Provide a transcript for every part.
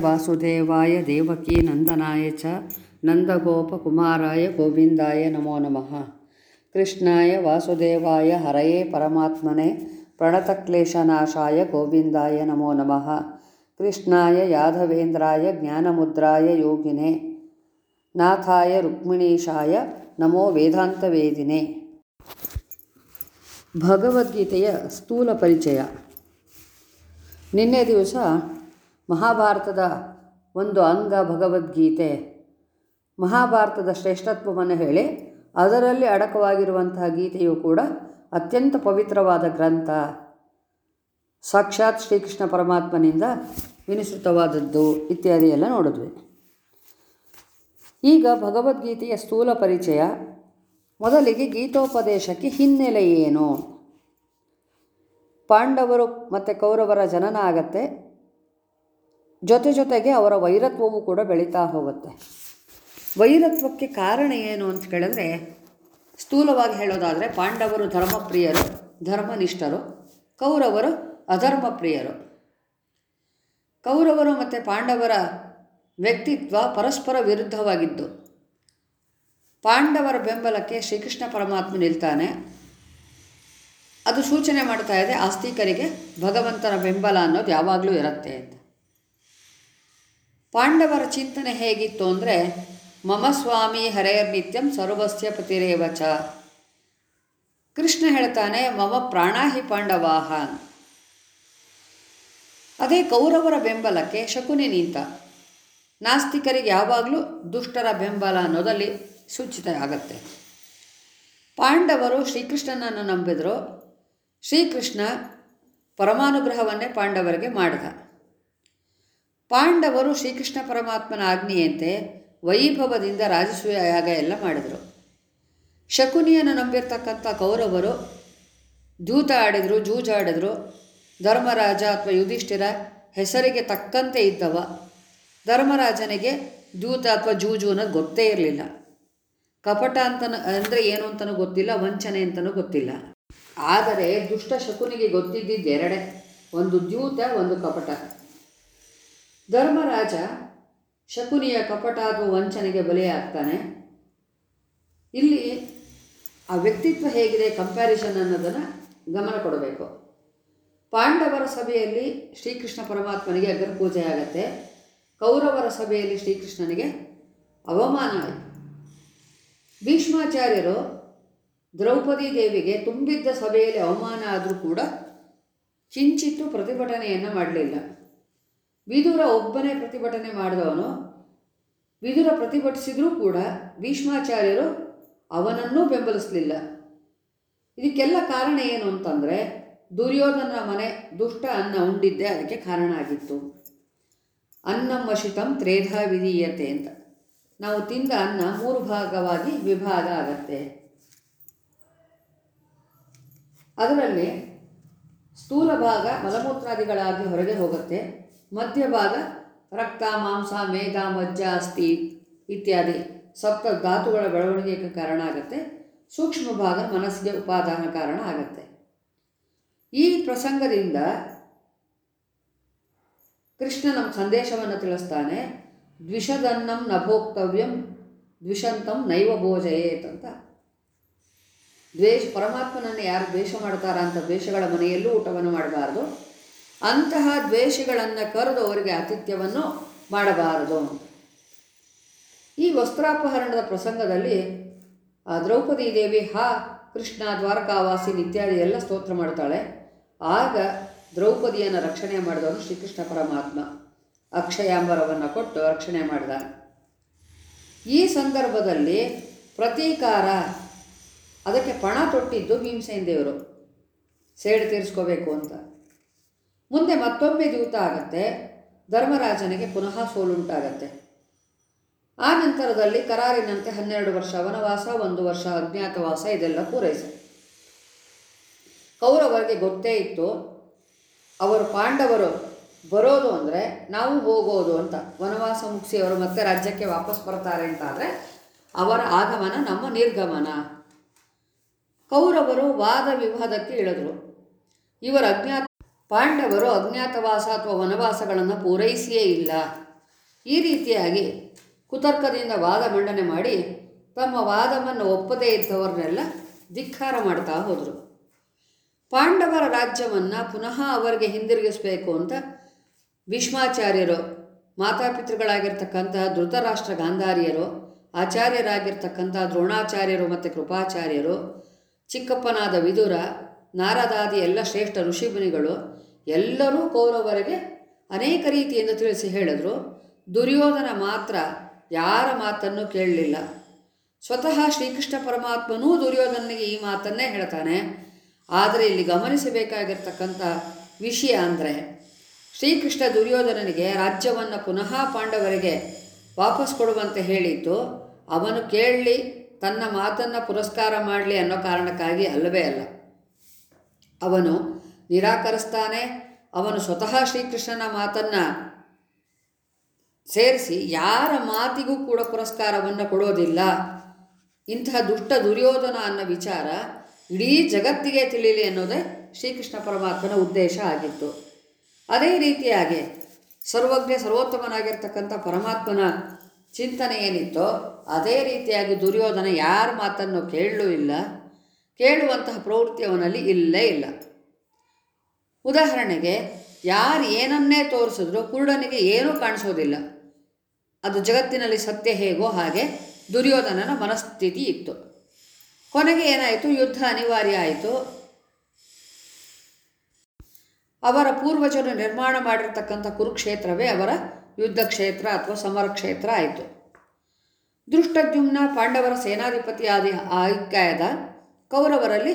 ವಾಸುದೇವಾಯ ದೇವಕೀ ನಂದನಾಯ ಚ ನಂದಗೋಪಕುಮಾರಾಯ ಗೋವಿಂದಾಯ ನಮೋ ನಮಃ. ಕೃಷ್ಣಾಯ ವಾಸುದೇವಾಯ ಹರಯೇ ಪರಮಾತ್ಮನೆ, ಪ್ರಣತಕ್ಲೇಶನಾಶಾಯ ಗೋವಿಂದಾಯ ನಮೋ ನಮಃ. ಕೃಷ್ಣಾಯ ಯಾದವೇಂದ್ರಾಯ ಜ್ಞಾನಮುದ್ರಾಯ ಯೋಗಿನೆ, ನಾಥಾಯ ರುಕ್ಮಿಣೀಶಾಯ ನಮೋ ವೇದಾಂತವೇದಿನೇ. ಭಗವದ್ಗೀತೆಯ ಸ್ಥೂಲ ಪರಿಚಯ. ನಿನ್ನೆ ದಿವಸ ಮಹಾಭಾರತದ ಒಂದು ಅಂಗ ಭಗವದ್ಗೀತೆ. ಮಹಾಭಾರತದ ಶ್ರೇಷ್ಠತ್ವವನ್ನು ಹೇಳಿ, ಅದರಲ್ಲಿ ಅಡಕವಾಗಿರುವಂತಹ ಗೀತೆಯು ಕೂಡ ಅತ್ಯಂತ ಪವಿತ್ರವಾದ ಗ್ರಂಥ. ಸಾಕ್ಷಾತ್ ಶ್ರೀಕೃಷ್ಣ ಪರಮಾತ್ಮನಿಂದ ವಿನಿಸೃತವಾದದ್ದು ಇತ್ಯಾದಿ ಎಲ್ಲ ನೋಡಿದ್ವಿ. ಈಗ ಭಗವದ್ಗೀತೆಯ ಸ್ಥೂಲ ಪರಿಚಯ. ಮೊದಲಿಗೆ ಗೀತೋಪದೇಶಕ್ಕೆ ಹಿನ್ನೆಲೆ ಏನು? ಪಾಂಡವರು ಮತ್ತು ಕೌರವರ ಜನನ ಆಗತ್ತೆ. ಜೊತೆ ಜೊತೆಗೆ ಅವರ ವೈರತ್ವವು ಕೂಡ ಬೆಳೀತಾ ಹೋಗುತ್ತೆ. ವೈರತ್ವಕ್ಕೆ ಕಾರಣ ಏನು ಅಂತ ಕೇಳಿದ್ರೆ, ಸ್ಥೂಲವಾಗಿ ಹೇಳೋದಾದರೆ ಪಾಂಡವರು ಧರ್ಮಪ್ರಿಯರು, ಧರ್ಮನಿಷ್ಠರು, ಕೌರವರು ಅಧರ್ಮಪ್ರಿಯರು. ಕೌರವರು ಮತ್ತು ಪಾಂಡವರ ವ್ಯಕ್ತಿತ್ವ ಪರಸ್ಪರ ವಿರುದ್ಧವಾಗಿದ್ದು, ಪಾಂಡವರ ಬೆಂಬಲಕ್ಕೆ ಶ್ರೀಕೃಷ್ಣ ಪರಮಾತ್ಮ ನಿಲ್ತಾನೆ. ಅದು ಸೂಚನೆ ಮಾಡ್ತಾ ಇದೆ ಆಸ್ತಿಕರಿಗೆ ಭಗವಂತನ ಬೆಂಬಲ ಅನ್ನೋದು ಯಾವಾಗಲೂ ಇರುತ್ತೆ ಅಂತ. ಪಾಂಡವರ ಚಿಂತನೆ ಹೇಗಿತ್ತು ಅಂದರೆ, ಮಮ ಸ್ವಾಮಿ ಹರೆಯರ್ ನಿತ್ಯಂ ಸರ್ವಸ್ಯ ಪತಿರೇವಚ. ಕೃಷ್ಣ ಹೇಳ್ತಾನೆ, ಮಮ ಪ್ರಾಣಾಹಿ ಪಾಂಡವಾಹ. ಅದೇ ಕೌರವರ ಬೆಂಬಲಕ್ಕೆ ಶಕುನಿ ನಿಂತ. ನಾಸ್ತಿಕರಿಗೆ ಯಾವಾಗಲೂ ದುಷ್ಟರ ಬೆಂಬಲ ಅನ್ನೋದಲ್ಲಿ ಸೂಚಿತ ಆಗತ್ತೆ. ಪಾಂಡವರು ಶ್ರೀಕೃಷ್ಣನನ್ನು ನಂಬಿದರು. ಶ್ರೀಕೃಷ್ಣ ಪರಮಾನುಗ್ರಹವನ್ನೇ ಪಾಂಡವರಿಗೆ ಮಾಡಿದ. ಪಾಂಡವರು ಶ್ರೀಕೃಷ್ಣ ಪರಮಾತ್ಮನ ಆಜ್ಞೆಯಂತೆ ವೈಭವದಿಂದ ರಾಜಸೂಯ ಯಾಗ ಎಲ್ಲ ಮಾಡಿದರು. ಶಕುನಿಯನ್ನು ನಂಬಿರ್ತಕ್ಕಂಥ ಕೌರವರು ದೂತ ಆಡಿದರು ಜೂಜಾಡಿದ್ರು ಧರ್ಮರಾಜ ಅಥವಾ ಯುಧಿಷ್ಠಿರ ಹೆಸರಿಗೆ ತಕ್ಕಂತೆ ಇದ್ದವ. ಧರ್ಮರಾಜನಿಗೆ ದೂತ ಅಥವಾ ಜೂಜು ಅನ್ನೋದು ಗೊತ್ತೇ ಇರಲಿಲ್ಲ. ಕಪಟ ಅಂತ ಅಂದರೆ ಏನು ಅಂತನೂ ಗೊತ್ತಿಲ್ಲ, ವಂಚನೆ ಅಂತನೂ ಗೊತ್ತಿಲ್ಲ. ಆದರೆ ದುಷ್ಟ ಶಕುನಿಗೆ ಗೊತ್ತಿದ್ದಿದ್ದು ಎರಡೇ. ಒಂದು ದ್ಯೂತ ಒಂದು ಕಪಟ. ಧರ್ಮರಾಜ ಶಕುನಿಯ ಕಪಟ ಅಥವಾ ವಂಚನೆಗೆ ಬಲಿಯಾಗ್ತಾನೆ. ಇಲ್ಲಿ ಆ ವ್ಯಕ್ತಿತ್ವ ಹೇಗಿದೆ ಕಂಪ್ಯಾರಿಸನ್ ಅನ್ನೋದನ್ನು ಗಮನ ಕೊಡಬೇಕು. ಪಾಂಡವರ ಸಭೆಯಲ್ಲಿ ಶ್ರೀಕೃಷ್ಣ ಪರಮಾತ್ಮನಿಗೆ ಅಗ್ರ ಪೂಜೆ ಆಗತ್ತೆ. ಕೌರವರ ಸಭೆಯಲ್ಲಿ ಶ್ರೀಕೃಷ್ಣನಿಗೆ ಅವಮಾನ ಆಯಿತು. ಭೀಷ್ಮಾಚಾರ್ಯರು ದ್ರೌಪದಿ ದೇವಿಗೆ ತುಂಬಿದ್ದ ಸಭೆಯಲ್ಲಿ ಅವಮಾನ ಆದರೂ ಕೂಡ ಕಿಂಚಿತ್ತು ಪ್ರತಿಭಟನೆಯನ್ನು ಮಾಡಲಿಲ್ಲ. ವಿದುರ ಒಬ್ಬನೇ ಪ್ರತಿಭಟನೆ ಮಾಡಿದವನು, ವಿದುರ ಪ್ರತಿಭಟಿಸಿದರೂ ಕೂಡ ಭೀಷ್ಮಾಚಾರ್ಯರು ಅವನನ್ನೂ ಬೆಂಬಲಿಸಲಿಲ್ಲ. ಇದಕ್ಕೆಲ್ಲ ಕಾರಣ ಏನು ಅಂತಂದರೆ ದುರ್ಯೋಧನ ಮನೆ ದುಷ್ಟ ಅನ್ನ ಉಂಡಿದ್ದೆ ಅದಕ್ಕೆ ಕಾರಣ ಆಗಿತ್ತು. ಅನ್ನಂ ವಶಿತಂ ತ್ರೇಧಾ ವಿಧೀಯತೆ ಅಂತ. ನಾವು ತಿಂದ ಅನ್ನ ಮೂರು ಭಾಗವಾಗಿ ವಿಭಾಗ ಆಗತ್ತೆ. ಅದರಲ್ಲಿ ಸ್ಥೂಲ ಭಾಗ ಮಲಮೂತ್ರಾದಿಗಳಾಗಿ ಹೊರಗೆ ಹೋಗುತ್ತೆ. ಮಧ್ಯಭಾಗ ರಕ್ತ, ಮಾಂಸ, ಮೇಧ, ಮಜ್ಜ, ಅಸ್ಥಿ ಇತ್ಯಾದಿ ಸಪ್ತ ಧಾತುಗಳ ಬೆಳವಣಿಗೆಗೆ ಕಾರಣ ಆಗುತ್ತೆ. ಸೂಕ್ಷ್ಮ ಭಾಗ ಮನಸ್ಸಿಗೆ ಉಪಾದಾನ ಕಾರಣ ಆಗುತ್ತೆ. ಈ ಪ್ರಸಂಗದಿಂದ ಕೃಷ್ಣ ನಮ್ಮ ಸಂದೇಶವನ್ನು ತಿಳಿಸ್ತಾನೆ, ದ್ವಿಷದನ್ನಂ ನಭೋಕ್ತವ್ಯಂ, ದ್ವಿಷಂತಂ ನೈವ ಭೋಜಯೇತ್ ಅಂತ. ದ್ವೇಷ, ಪರಮಾತ್ಮನನ್ನು ಯಾರು ದ್ವೇಷ ಮಾಡ್ತಾರ ಅಂತ ದ್ವೇಷಗಳ ಮನೆಯಲ್ಲೂ ಊಟವನ್ನು ಮಾಡಬಾರದು. ಅಂತಹ ದ್ವೇಷಗಳನ್ನು ಕರೆದು ಅವರಿಗೆ ಆತಿಥ್ಯವನ್ನು ಮಾಡಬಾರದು. ಈ ವಸ್ತ್ರಾಪಹರಣದ ಪ್ರಸಂಗದಲ್ಲಿ ದ್ರೌಪದಿ ದೇವಿ, ಹಾ, ಕೃಷ್ಣ, ದ್ವಾರಕಾವಾಸಿ ಇತ್ಯಾದಿ ಎಲ್ಲ ಸ್ತೋತ್ರ ಮಾಡ್ತಾಳೆ. ಆಗ ದ್ರೌಪದಿಯನ್ನು ರಕ್ಷಣೆ ಮಾಡಿದವನು ಶ್ರೀಕೃಷ್ಣ ಪರಮಾತ್ಮ. ಅಕ್ಷಯಾಂಬರವನ್ನು ಕೊಟ್ಟು ರಕ್ಷಣೆ ಮಾಡಿದ ಈ ಸಂದರ್ಭದಲ್ಲಿ ಪ್ರತೀಕಾರ, ಅದಕ್ಕೆ ಪಣ ತೊಟ್ಟಿದ್ದು ಭೀಮಸೇನ ದೇವರು. ಸೇಡು ತೀರಿಸ್ಕೋಬೇಕು ಅಂತ. ಮುಂದೆ ಮತ್ತೊಮ್ಮೆ ದ್ಯೂತ ಆಗತ್ತೆ, ಧರ್ಮರಾಜನಿಗೆ ಪುನಃ ಸೋಲುಂಟಾಗತ್ತೆ. ಆ ನಂತರದಲ್ಲಿ ಕರಾರಿನಂತೆ ಹನ್ನೆರಡು ವರ್ಷ, ವನವಾಸ, ಒಂದು ವರ್ಷ, ಅಜ್ಞಾತವಾಸ ಇದೆಲ್ಲ ಪೂರೈಸ. ಕೌರವರಿಗೆ ಗೊತ್ತೇ ಇತ್ತು, ಅವರು ಪಾಂಡವರು ಬರೋದು ಅಂದರೆ ನಾವು ಹೋಗೋದು ಅಂತ. ವನವಾಸ ಮುಗಿಸಿ ಅವರು ಮತ್ತೆ ರಾಜ್ಯಕ್ಕೆ ವಾಪಸ್ ಬರ್ತಾರೆ ಅಂತ ಆದರೆ ಅವರ ಆಗಮನ ನಮ್ಮ ನಿರ್ಗಮನ. ಕೌರವರು ವಾದ ವಿವಾದಕ್ಕೆ ಇಳಿದ್ರು. ಇವರ ಅಜ್ಞಾತ ಪಾಂಡವರು ಅಜ್ಞಾತವಾಸ ಅಥವಾ ವನವಾಸಗಳನ್ನು ಪೂರೈಸಿಯೇ ಇಲ್ಲ. ಈ ರೀತಿಯಾಗಿ ಕುತರ್ಕದಿಂದ ವಾದ ಮಂಡನೆ ಮಾಡಿ ತಮ್ಮ ವಾದವನ್ನು ಒಪ್ಪದೇ ಇದ್ದವರನ್ನೆಲ್ಲ ಧಿಕ್ಕಾರ ಮಾಡ್ತಾ ಹೋದರು. ಪಾಂಡವರ ರಾಜ್ಯವನ್ನು ಪುನಃ ಅವರಿಗೆ ಹಿಂದಿರುಗಿಸಬೇಕು ಅಂತ ಭೀಷ್ಮಾಚಾರ್ಯರು, ಮಾತಾಪಿತೃಗಳಾಗಿರ್ತಕ್ಕಂತಹ ಧೃತರಾಷ್ಟ್ರ ಗಾಂಧಾರಿಯರು ಆಚಾರ್ಯರಾಗಿರ್ತಕ್ಕಂಥ ದ್ರೋಣಾಚಾರ್ಯರು ಮತ್ತು ಕೃಪಾಚಾರ್ಯರು, ಚಿಕ್ಕಪ್ಪನಾದ ವಿದುರ ನಾರದಾದಿ ಎಲ್ಲ ಶ್ರೇಷ್ಠ ಋಷಿಮುನಿಗಳು ಎಲ್ಲರೂ ಕೌರವರಿಗೆ ಅನೇಕ ರೀತಿಯಿಂದ ತಿಳಿಸಿ ಹೇಳಿದರು. ದುರ್ಯೋಧನ ಮಾತ್ರ ಯಾರ ಮಾತನ್ನು ಕೇಳಲಿಲ್ಲ. ಸ್ವತಃ ಶ್ರೀಕೃಷ್ಣ ಪರಮಾತ್ಮನೂ ದುರ್ಯೋಧನಿಗೆ ಈ ಮಾತನ್ನೇ ಹೇಳ್ತಾನೆ. ಆದರೆ ಇಲ್ಲಿ ಗಮನಿಸಬೇಕಾಗಿರ್ತಕ್ಕಂಥ ವಿಷಯ ಅಂದರೆ ಶ್ರೀಕೃಷ್ಣ ದುರ್ಯೋಧನನಿಗೆ ರಾಜ್ಯವನ್ನು ಪುನಃ ಪಾಂಡವರಿಗೆ ವಾಪಸ್ ಕೊಡುವಂತೆ ಹೇಳಿದ್ದು, ಅವನು ಕೇಳಲಿ ತನ್ನ ಮಾತನ್ನು ಪುರಸ್ಕಾರ ಮಾಡಲಿ ಅನ್ನೋ ಕಾರಣಕ್ಕಾಗಿ ಅಲ್ಲವೇ ಅಲ್ಲ. ಅವನು ನಿರಾಕರಿಸ್ತಾನೆ. ಅವನು ಸ್ವತಃ ಶ್ರೀಕೃಷ್ಣನ ಮಾತನ್ನು ಸೇರಿಸಿ ಯಾರ ಮಾತಿಗೂ ಕೂಡ ಪುರಸ್ಕಾರವನ್ನು ಕೊಡೋದಿಲ್ಲ. ಇಂತಹ ದುಷ್ಟ ದುರ್ಯೋಧನ ಅನ್ನೋ ವಿಚಾರ ಇಡೀ ಜಗತ್ತಿಗೆ ತಿಳಿಯಲಿ ಅನ್ನೋದೇ ಶ್ರೀಕೃಷ್ಣ ಪರಮಾತ್ಮನ ಉದ್ದೇಶ ಆಗಿತ್ತು. ಅದೇ ರೀತಿಯಾಗಿ ಸರ್ವಜ್ಞ ಸರ್ವೋತ್ತಮನಾಗಿರ್ತಕ್ಕಂಥ ಪರಮಾತ್ಮನ ಚಿಂತನೆ ಏನಿತ್ತೋ ಅದೇ ರೀತಿಯಾಗಿ ದುರ್ಯೋಧನ ಯಾರ ಮಾತನ್ನು ಕೇಳಲೂ ಇಲ್ಲ. ಕೇಳುವಂತಹ ಪ್ರವೃತ್ತಿ ಅವನಲ್ಲಿ ಇಲ್ಲೇ ಇಲ್ಲ. ಉದಾಹರಣೆಗೆ, ಯಾರು ಏನನ್ನೇ ತೋರಿಸಿದ್ರು ಕುರುಡನಿಗೆ ಏನೂ ಕಾಣಿಸೋದಿಲ್ಲ. ಅದು ಜಗತ್ತಿನಲ್ಲಿ ಸತ್ಯ ಹೇಗೋ ಹಾಗೆ ದುರ್ಯೋಧನನ ಮನಸ್ಥಿತಿ ಇತ್ತು. ಕೊನೆಗೆ ಏನಾಯಿತು? ಯುದ್ಧ ಅನಿವಾರ್ಯ ಆಯಿತು. ಅವರ ಪೂರ್ವಜರು ನಿರ್ಮಾಣ ಮಾಡಿರ್ತಕ್ಕಂಥ ಕುರುಕ್ಷೇತ್ರವೇ ಅವರ ಯುದ್ಧ ಕ್ಷೇತ್ರ ಅಥವಾ ಸಮರ ಕ್ಷೇತ್ರ ಆಯಿತು. ದೃಷ್ಟದ್ಯುಮ್ನ ಪಾಂಡವರ ಸೇನಾಧಿಪತಿಯಾದ ಆಯ್ಕೆಯಾದ ಕೌರವರಲ್ಲಿ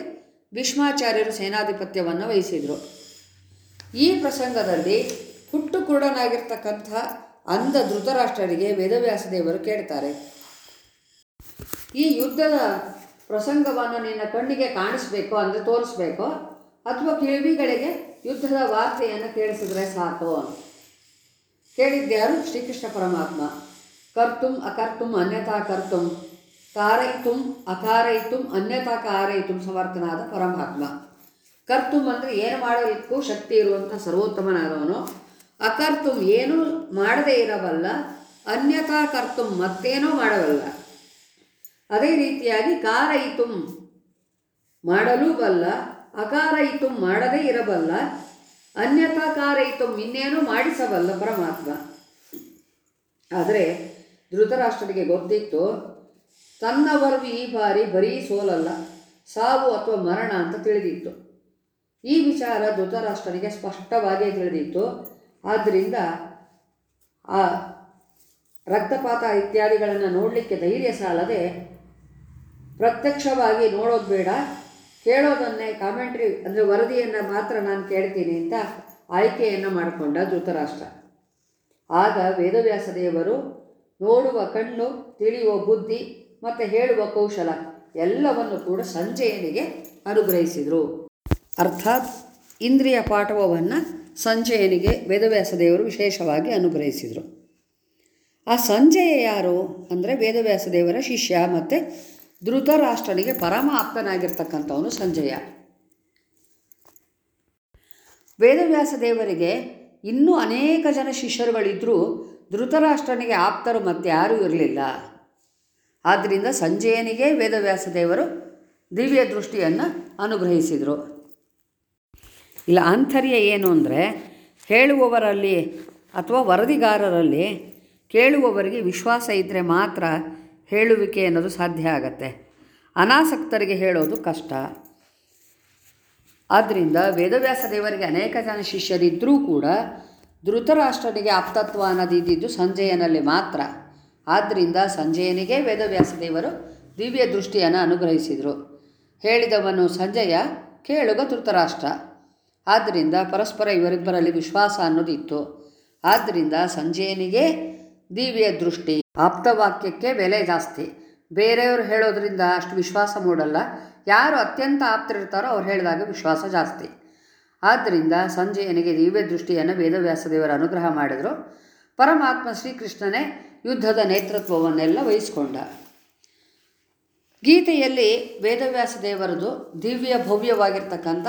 ಭೀಷ್ಮಾಚಾರ್ಯರು ಸೇನಾಧಿಪತ್ಯವನ್ನು ವಹಿಸಿದರು. ಈ ಪ್ರಸಂಗದಲ್ಲಿ ಹುಟ್ಟು ಕುರುಡನಾಗಿರ್ತಕ್ಕಂಥ ಅಂಧ ಧೃತರಾಷ್ಟ್ರರಿಗೆ ವೇದವ್ಯಾಸ ದೇವರು ಕೇಳ್ತಾರೆ. ಈ ಯುದ್ಧದ ಪ್ರಸಂಗವನ್ನು ನಿನ್ನ ಕಣ್ಣಿಗೆ ಕಾಣಿಸ್ಬೇಕು ಅಂದರೆ ತೋರಿಸ್ಬೇಕೋ ಅಥವಾ ಕಿವಿಗಳಿಗೆ ಯುದ್ಧದ ವಾರ್ತೆಯನ್ನು ಕೇಳಿಸಿದ್ರೆ ಸಾಕು ಕೇಳಿದ್ಯಾರು ಶ್ರೀಕೃಷ್ಣ ಪರಮಾತ್ಮ? ಕರ್ತುಂ ಅಕರ್ತುಂ ಅನ್ಯಥಾ ಕರ್ತುಂ. ಕಾರಯಿತುಂ ಅಕಾರಯಿತುಂ ಅನ್ಯಥಾ ಕಾರಯಿತು ಸಮರ್ಥನಾದ ಪರಮಾತ್ಮ. ಕರ್ತುಂ ಅಂದರೆ ಏನು ಮಾಡಲಿಕ್ಕೂ ಶಕ್ತಿ ಇರುವಂಥ ಸರ್ವೋತ್ತಮನಾದವನು. ಅಕರ್ತುಂ ಏನೂ ಮಾಡದೇ ಇರಬಲ್ಲ ಅನ್ಯತಾ ಕರ್ತುಂ ಮತ್ತೇನೋ ಮಾಡಬಲ್ಲ. ಅದೇ ರೀತಿಯಾಗಿ ಕಾರಯಿತುಂ ಮಾಡಲೂ ಬಲ್ಲ ಅಕಾರಯಿತು ಮಾಡದೇ ಇರಬಲ್ಲ ಅನ್ಯತಾ ಕಾರಯಿತು ಇನ್ನೇನು ಮಾಡಿಸಬಲ್ಲ ಪರಮಾತ್ಮ. ಆದರೆ ಧೃತರಾಷ್ಟ್ರನಿಗೆ ಗೊತ್ತಿತ್ತು ತನ್ನವರು ಈ ಬಾರಿ ಬರೀ ಸೋಲಲ್ಲ, ಸಾವು ಅಥವಾ ಮರಣ ಅಂತ ತಿಳಿದಿತ್ತು. ಈ ವಿಚಾರ ಧೃತರಾಷ್ಟ್ರನಿಗೆ ಸ್ಪಷ್ಟವಾಗಿಯೇ ತಿಳಿದಿತ್ತು. ಆದ್ದರಿಂದ ಆ ರಕ್ತಪಾತ ಇತ್ಯಾದಿಗಳನ್ನು ನೋಡಲಿಕ್ಕೆ ಧೈರ್ಯ ಸಾಲದೆ ಪ್ರತ್ಯಕ್ಷವಾಗಿ ನೋಡೋದು ಬೇಡ, ಕೇಳೋದನ್ನೇ ಕಾಮೆಂಟ್ರಿ ಅಂದರೆ ವರದಿಯನ್ನು ಮಾತ್ರ ನಾನು ಕೇಳ್ತೀನಿ ಅಂತ ಆಯ್ಕೆಯನ್ನು ಮಾಡಿಕೊಂಡ ಧೃತರಾಷ್ಟ್ರ. ಆಗ ವೇದವ್ಯಾಸ ದೇವರು ನೋಡುವ ಕಣ್ಣು, ತಿಳಿಯುವ ಬುದ್ಧಿ ಮತ್ತು ಹೇಳುವ ಕೌಶಲ ಎಲ್ಲವನ್ನು ಕೂಡ ಸಂಜಯನಿಗೆ ಅನುಗ್ರಹಿಸಿದರು. ಅರ್ಥಾತ್ ಇಂದ್ರಿಯ ಪಾಠವವನ್ನು ಸಂಜಯನಿಗೆ ವೇದವ್ಯಾಸ ದೇವರು ವಿಶೇಷವಾಗಿ ಅನುಗ್ರಹಿಸಿದರು. ಆ ಸಂಜಯ ಯಾರು ಅಂದರೆ ವೇದವ್ಯಾಸ ದೇವರ ಶಿಷ್ಯ ಮತ್ತು ಧೃತರಾಷ್ಟ್ರನಿಗೆ ಪರಮ ಆಪ್ತನಾಗಿರ್ತಕ್ಕಂಥವನು ಸಂಜಯ. ವೇದವ್ಯಾಸ ದೇವರಿಗೆ ಇನ್ನೂ ಅನೇಕ ಜನ ಶಿಷ್ಯರುಗಳಿದ್ದರೂ ಧೃತರಾಷ್ಟ್ರನಿಗೆ ಆಪ್ತರು ಮತ್ತಾರೂ ಇರಲಿಲ್ಲ. ಆದ್ದರಿಂದ ಸಂಜಯನಿಗೆ ವೇದವ್ಯಾಸ ದೇವರು ದಿವ್ಯ ದೃಷ್ಟಿಯನ್ನು ಅನುಗ್ರಹಿಸಿದರು. ಇಲ್ಲ, ಆಂತರ್ಯ ಏನು ಅಂದರೆ ಹೇಳುವವರಲ್ಲಿ ಅಥವಾ ವರದಿಗಾರರಲ್ಲಿ ಕೇಳುವವರಿಗೆ ವಿಶ್ವಾಸ ಇದ್ದರೆ ಮಾತ್ರ ಹೇಳುವಿಕೆ ಅನ್ನೋದು ಸಾಧ್ಯ ಆಗತ್ತೆ. ಅನಾಸಕ್ತರಿಗೆ ಹೇಳೋದು ಕಷ್ಟ. ಆದ್ದರಿಂದ ವೇದವ್ಯಾಸ ದೇವರಿಗೆ ಅನೇಕ ಜನ ಶಿಷ್ಯರಿದ್ದರೂ ಕೂಡ ಧೃತರಾಷ್ಟ್ರನಿಗೆ ಆಪ್ತತ್ವ ಅನ್ನೋದು ಇದ್ದಿದ್ದು ಸಂಜಯನಲ್ಲಿ ಮಾತ್ರ. ಆದ್ದರಿಂದ ಸಂಜಯನಿಗೆ ವೇದವ್ಯಾಸ ದೇವರು ದಿವ್ಯ ದೃಷ್ಟಿಯನ್ನು ಅನುಗ್ರಹಿಸಿದರು. ಹೇಳಿದವನು ಸಂಜಯ ಕೇಳುಗ ಧೃತರಾಷ್ಟ್ರ ಆದ್ದರಿಂದ ಪರಸ್ಪರ ಇವರಿಬ್ಬರಲ್ಲಿ ವಿಶ್ವಾಸ ಅನ್ನೋದಿತ್ತು. ಆದ್ದರಿಂದ ಸಂಜಯನಿಗೆ ದಿವ್ಯ ದೃಷ್ಟಿ, ಆಪ್ತವಾಕ್ಯಕ್ಕೆ ಬೆಲೆ ಜಾಸ್ತಿ. ಬೇರೆಯವರು ಹೇಳೋದ್ರಿಂದ ಅಷ್ಟು ವಿಶ್ವಾಸ ಮೂಡಲ್ಲ. ಯಾರು ಅತ್ಯಂತ ಆಪ್ತರಿರ್ತಾರೋ ಅವ್ರು ಹೇಳಿದಾಗ ವಿಶ್ವಾಸ ಜಾಸ್ತಿ. ಆದ್ದರಿಂದ ಸಂಜಯನಿಗೆ ದಿವ್ಯ ದೃಷ್ಟಿಯನ್ನು ವೇದವ್ಯಾಸದೇವರು ಅನುಗ್ರಹ ಮಾಡಿದರು. ಪರಮಾತ್ಮ ಶ್ರೀಕೃಷ್ಣನೇ ಯುದ್ಧದ ನೇತೃತ್ವವನ್ನೆಲ್ಲ ವಹಿಸಿಕೊಂಡ. ಗೀತೆಯಲ್ಲಿ ವೇದವ್ಯಾಸ ದೇವರದು ದಿವ್ಯ ಭವ್ಯವಾಗಿರ್ತಕ್ಕಂಥ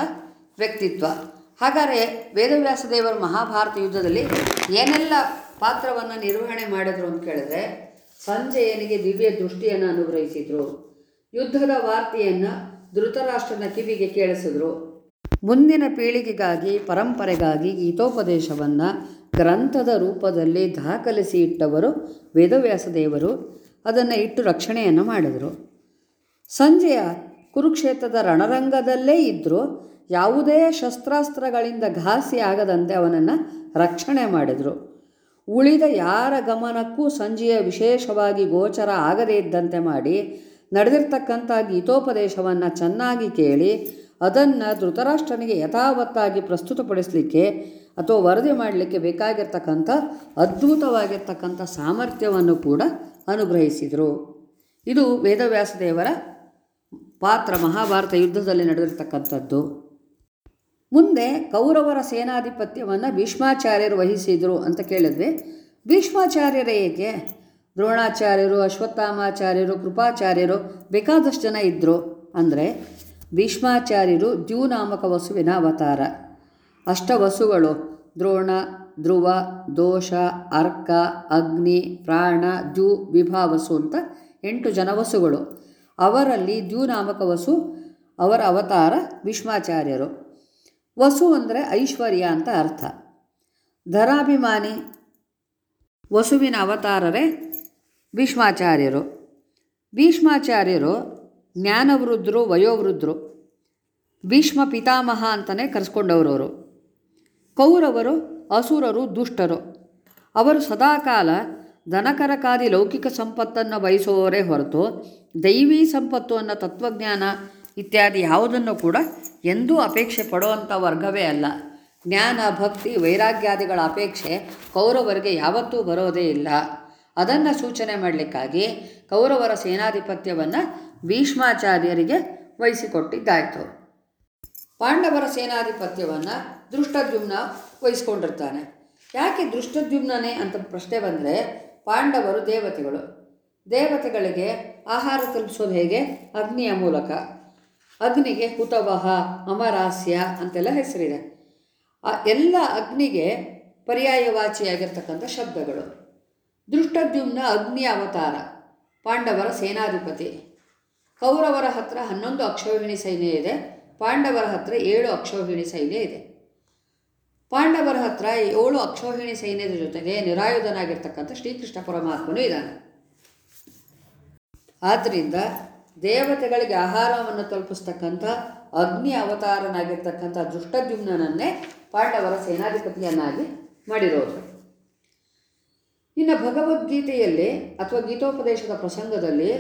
ವ್ಯಕ್ತಿತ್ವ. ಹಾಗಾದರೆ ವೇದವ್ಯಾಸ ದೇವರು ಮಹಾಭಾರತ ಯುದ್ಧದಲ್ಲಿ ಏನೆಲ್ಲ ಪಾತ್ರವನ್ನು ನಿರ್ವಹಣೆ ಮಾಡಿದ್ರು ಅಂತ ಕೇಳಿದ್ರೆ ಸಂಜಯನಿಗೆ ದಿವ್ಯ ದೃಷ್ಟಿಯನ್ನು ಅನುಗ್ರಹಿಸಿದರು, ಯುದ್ಧದ ವಾರ್ತೆಯನ್ನು ಧೃತರಾಷ್ಟ್ರನ ಕಿವಿಗೆ ಕೇಳಿಸಿದ್ರು. ಮುಂದಿನ ಪೀಳಿಗೆಗಾಗಿ, ಪರಂಪರೆಗಾಗಿ ಗೀತೋಪದೇಶವನ್ನು ಗ್ರಂಥದ ರೂಪದಲ್ಲಿ ದಾಖಲಿಸಿ ಇಟ್ಟವರು ವೇದವ್ಯಾಸ ದೇವರು ಅದನ್ನು ಇಟ್ಟು ರಕ್ಷಣೆಯನ್ನು ಮಾಡಿದರು. ಸಂಜೆಯ ಕುರುಕ್ಷೇತ್ರದ ರಣರಂಗದಲ್ಲೇ ಇದ್ದರೂ ಯಾವುದೇ ಶಸ್ತ್ರಾಸ್ತ್ರಗಳಿಂದ ಘಾಸಿ ಆಗದಂತೆ ಅವನನ್ನು ರಕ್ಷಣೆ ಮಾಡಿದರು. ಉಳಿದ ಯಾರ ಗಮನಕ್ಕೂ ಸಂಜೆಯ ವಿಶೇಷವಾಗಿ ಗೋಚರ ಆಗದೇ ಇದ್ದಂತೆ ಮಾಡಿ, ನಡೆದಿರ್ತಕ್ಕಂಥ ಗೀತೋಪದೇಶವನ್ನು ಚೆನ್ನಾಗಿ ಕೇಳಿ, ಅದನ್ನು ಧೃತರಾಷ್ಟ್ರನಿಗೆ ಯಥಾವತ್ತಾಗಿ ಪ್ರಸ್ತುತಪಡಿಸಲಿಕ್ಕೆ ಅಥವಾ ವರದಿ ಮಾಡಲಿಕ್ಕೆ ಬೇಕಾಗಿರ್ತಕ್ಕಂಥ, ಅದ್ಭುತವಾಗಿರ್ತಕ್ಕಂಥ ಸಾಮರ್ಥ್ಯವನ್ನು ಕೂಡ ಅನುಗ್ರಹಿಸಿದರು. ಇದು ವೇದವ್ಯಾಸ ದೇವರ ಪಾತ್ರ, ಮಹಾಭಾರತ ಯುದ್ಧದಲ್ಲಿ ನಡೆದಿರ್ತಕ್ಕಂಥದ್ದು. ಮುಂದೆ ಕೌರವರ ಸೇನಾಧಿಪತ್ಯವನ್ನು ಭೀಷ್ಮಾಚಾರ್ಯರು ವಹಿಸಿದರು ಅಂತ ಕೇಳಿದ್ವಿ. ಭೀಷ್ಮಾಚಾರ್ಯರೇ ಏಕೆ ದ್ರೋಣಾಚಾರ್ಯರು, ಅಶ್ವತ್ಥಾಮಾಚಾರ್ಯರು, ಕೃಪಾಚಾರ್ಯರು ಬೇಕಾದಷ್ಟು ಜನ ಇದ್ದರು ಅಂದರೆ ಭೀಷ್ಮಾಚಾರ್ಯರು ದ್ಯೂನಾಮಕ ವಸುವಿನ ಅವತಾರ. ಅಷ್ಟವಸುಗಳು. ದ್ರೋಣ, ಧ್ರುವ, ದೋಷ, ಅರ್ಕ, ಅಗ್ನಿ, ಪ್ರಾಣ, ದ್ಯು, ವಿಭಾವಸು ಅಂತ ಎಂಟು ಜನ ವಸುಗಳು ಅವರಲ್ಲಿ ದ್ಯೂನಾಮಕ ವಸು ಅವರ ಅವತಾರ ಭೀಷ್ಮಾಚಾರ್ಯರು. ವಸು ಅಂದರೆ ಐಶ್ವರ್ಯ ಅಂತ ಅರ್ಥ. ಧರಾಭಿಮಾನಿ ವಸುವಿನ ಅವತಾರರೇ ಭೀಷ್ಮಾಚಾರ್ಯರು. ಭೀಷ್ಮಾಚಾರ್ಯರು ಜ್ಞಾನವೃದ್ಧರು, ವಯೋವೃದ್ಧರು. ಭೀಷ್ಮ ಪಿತಾಮಹ ಅಂತಲೇ ಕರೆಸ್ಕೊಂಡವರವರು. ಕೌರವರು, ಅಸುರರು, ದುಷ್ಟರು. ಅವರು ಸದಾಕಾಲ ದನಕರಕಾದಿ ಲೌಕಿಕ ಸಂಪತ್ತನ್ನು ಬಯಸುವವರೇ ಹೊರತು ದೈವಿ ಸಂಪತ್ತು ಅನ್ನೋ ತತ್ವಜ್ಞಾನ ಇತ್ಯಾದಿ ಯಾವುದನ್ನು ಕೂಡ ಎಂದೂ ಅಪೇಕ್ಷೆ ಪಡುವಂಥ ವರ್ಗವೇ ಅಲ್ಲ. ಜ್ಞಾನ, ಭಕ್ತಿ, ವೈರಾಗ್ಯಾದಿಗಳ ಅಪೇಕ್ಷೆ ಕೌರವರಿಗೆ ಯಾವತ್ತೂ ಬರೋದೇ ಇಲ್ಲ. ಅದನ್ನು ಸೂಚನೆ ಮಾಡಲಿಕ್ಕಾಗಿ ಕೌರವರ ಸೇನಾಧಿಪತ್ಯವನ್ನು ಭೀಷ್ಮಾಚಾರ್ಯರಿಗೆ ವಹಿಸಿಕೊಟ್ಟಿದ್ದಾಯಿತು. ಪಾಂಡವರ ಸೇನಾಧಿಪತ್ಯವನ್ನು ದೃಷ್ಟದ್ಯುಮ್ನ ವಹಿಸ್ಕೊಂಡಿರ್ತಾನೆ. ಯಾಕೆ ದೃಷ್ಟದ್ಯುಮ್ನೇ ಅಂತ ಪ್ರಶ್ನೆ ಬಂದರೆ, ಪಾಂಡವರು ದೇವತೆಗಳು. ದೇವತೆಗಳಿಗೆ ಆಹಾರ ತಲುಪಿಸೋದು ಹೇಗೆ? ಅಗ್ನಿಯ ಮೂಲಕ. ಅಗ್ನಿಗೆ ಹುತವಹ, ಅಮರಾಸ್ಯ ಅಂತೆಲ್ಲ ಹೆಸರಿದೆ. ಆ ಎಲ್ಲ ಅಗ್ನಿಗೆ ಪರ್ಯಾಯವಾಚಿಯಾಗಿರ್ತಕ್ಕಂಥ ಶಬ್ದಗಳು. ದೃಷ್ಟದ್ಯುಮ್ನ ಅಗ್ನಿಯ ಅವತಾರ. ಪಾಂಡವರ ಸೇನಾಧಿಪತಿ. ಕೌರವರ ಹತ್ರ ಹನ್ನೊಂದು ಅಕ್ಷೋಹಿಣಿ ಸೈನ್ಯ ಇದೆ. ಪಾಂಡವರ ಹತ್ರ ಏಳು ಅಕ್ಷೋಹಿಣಿ ಸೈನ್ಯ ಇದೆ. ಪಾಂಡವರ ಹತ್ರ ಏಳು ಅಕ್ಷೋಹಿಣಿ ಸೈನ್ಯದ ಜೊತೆಗೆ ನಿರಾಯುಧನಾಗಿರ್ತಕ್ಕಂಥ ಶ್ರೀಕೃಷ್ಣ ಪರಮಾತ್ಮನು ಇದ್ದಾನೆ. ಆದ್ದರಿಂದ ದೇವತೆಗಳಿಗೆ ಆಹಾರವನ್ನು ತಲುಪಿಸ್ತಕ್ಕಂಥ ಅಗ್ನಿ ಅವತಾರನಾಗಿರ್ತಕ್ಕಂಥ ದುಷ್ಟದ್ಯುಮ್ನನ್ನೇ ಪಾಂಡವರ ಸೇನಾಧಿಪತಿಯನ್ನಾಗಿ ಮಾಡಿರೋದು. ಇನ್ನು ಭಗವದ್ಗೀತೆಯಲ್ಲಿ ಅಥವಾ ಗೀತೋಪದೇಶದ ಪ್ರಸಂಗದಲ್ಲಿ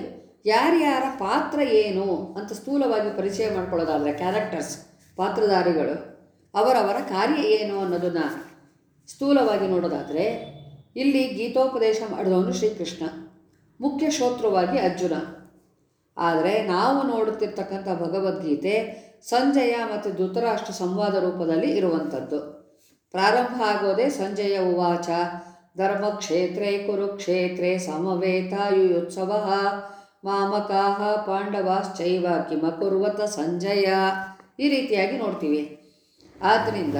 ಯಾರ್ಯಾರ ಪಾತ್ರ ಏನು ಅಂತ ಸ್ಥೂಲವಾಗಿ ಪರಿಚಯ ಮಾಡ್ಕೊಳ್ಳೋದಾದರೆ ಕ್ಯಾರೆಕ್ಟರ್ಸ್ ಪಾತ್ರಧಾರಿಗಳು. ಅವರವರ ಕಾರ್ಯ ಏನು ಅನ್ನೋದನ್ನು ಸ್ಥೂಲವಾಗಿ ನೋಡೋದಾದರೆ, ಇಲ್ಲಿ ಗೀತೋಪದೇಶ ಮಾಡಿದವನು ಶ್ರೀಕೃಷ್ಣ, ಮುಖ್ಯ ಶ್ರೋತೃವಾಗಿ ಅರ್ಜುನ. ಆದರೆ ನಾವು ನೋಡುತ್ತಿರ್ತಕ್ಕಂಥ ಭಗವದ್ಗೀತೆ ಸಂಜಯ ಮತ್ತು ಧೃತರಾಷ್ಟ್ರ ಸಂವಾದ ರೂಪದಲ್ಲಿ ಇರುವಂಥದ್ದು. ಪ್ರಾರಂಭ ಆಗೋದೇ ಸಂಜಯ ಉವಾಚ, ಧರ್ಮಕ್ಷೇತ್ರೇ ಕುರುಕ್ಷೇತ್ರೇ ಸಮವೇತಾಯುತ್ಸವ ಮಾಮಕಾಹ ಪಾಂಡವಾಶ್ಚೈವ ಕಿಮಕುರ್ವತ ಸಂಜಯ. ಈ ರೀತಿಯಾಗಿ ನೋಡ್ತೀವಿ. ಆದ್ದರಿಂದ